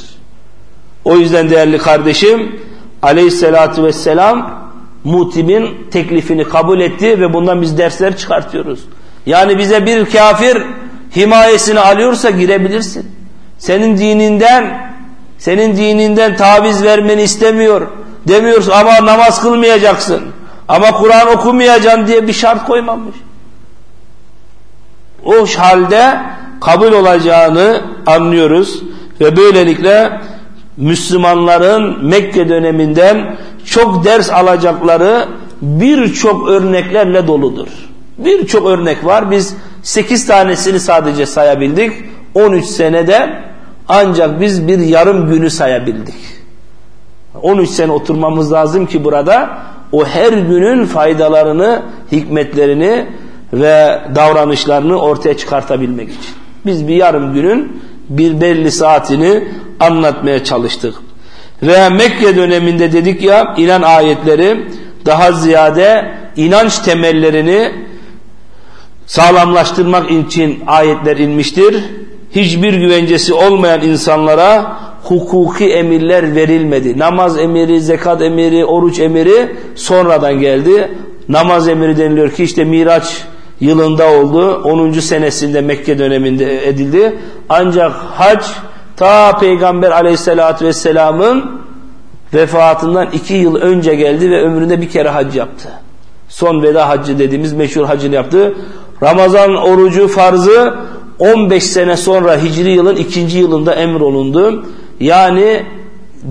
O yüzden değerli kardeşim aleyhissalatü vesselam mutibin teklifini kabul etti ve bundan biz dersler çıkartıyoruz. Yani bize bir kafir himayesini alıyorsa girebilirsin. Senin dininden senin dininden taviz vermeni istemiyor. Demiyorsun ama namaz kılmayacaksın. Ama Kur'an okumayacaksın diye bir şart koymamış. O halde kabul olacağını anlıyoruz ve böylelikle Müslümanların Mekke döneminden çok ders alacakları birçok örneklerle doludur. Birçok örnek var. Biz 8 tanesini sadece sayabildik. 13 senede ancak biz bir yarım günü sayabildik. 13 sene oturmamız lazım ki burada o her günün faydalarını, hikmetlerini ve davranışlarını ortaya çıkartabilmek için. Biz bir yarım günün bir belli saatini anlatmaya çalıştık. Ve Mekke döneminde dedik ya inan ayetleri daha ziyade inanç temellerini sağlamlaştırmak için ayetler inmiştir. Hiçbir güvencesi olmayan insanlara hukuki emirler verilmedi. Namaz emiri, zekat emiri, oruç emiri sonradan geldi. Namaz emiri deniliyor ki işte Miraç yılında oldu. 10. senesinde Mekke döneminde edildi. Ancak hac ta Peygamber aleyhissalatü vesselamın vefatından iki yıl önce geldi ve ömründe bir kere hac yaptı. Son veda haccı dediğimiz meşhur hacını yaptı. Ramazan orucu farzı 15 sene sonra Hicri yılın ikinci yılında emrolundu. Yani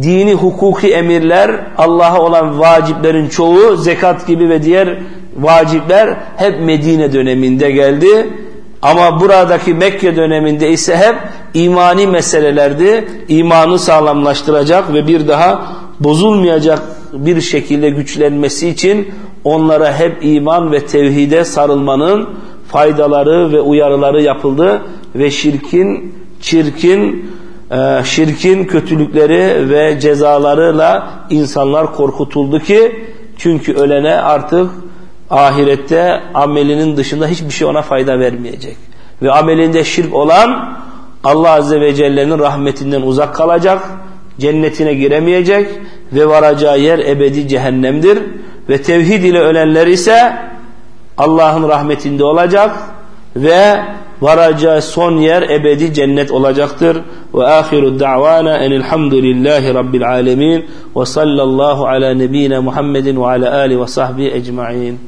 dini hukuki emirler Allah'a olan vaciplerin çoğu zekat gibi ve diğer vacipler hep Medine döneminde geldi. Ama buradaki Mekke döneminde ise hep imani meselelerdi. İmanı sağlamlaştıracak ve bir daha bozulmayacak bir şekilde güçlenmesi için onlara hep iman ve tevhide sarılmanın faydaları ve uyarıları yapıldı ve şirkin çirkin e, şirkin kötülükleri ve cezalarıyla insanlar korkutuldu ki çünkü ölene artık ahirette amelinin dışında hiçbir şey ona fayda vermeyecek. Ve amelinde şirk olan Allah Azze ve Celle'nin rahmetinden uzak kalacak, cennetine giremeyecek ve varacağı yer ebedi cehennemdir. Ve tevhid ile ölenler ise Allah'ın rahmetinde olacak ve varacağı son yer ebedi cennet olacaktır. Ve ahiru da'vana enilhamdülillahi rabbil alemin ve sallallahu ala nebine Muhammedin ve ala ali ve sahbihi ecma'in.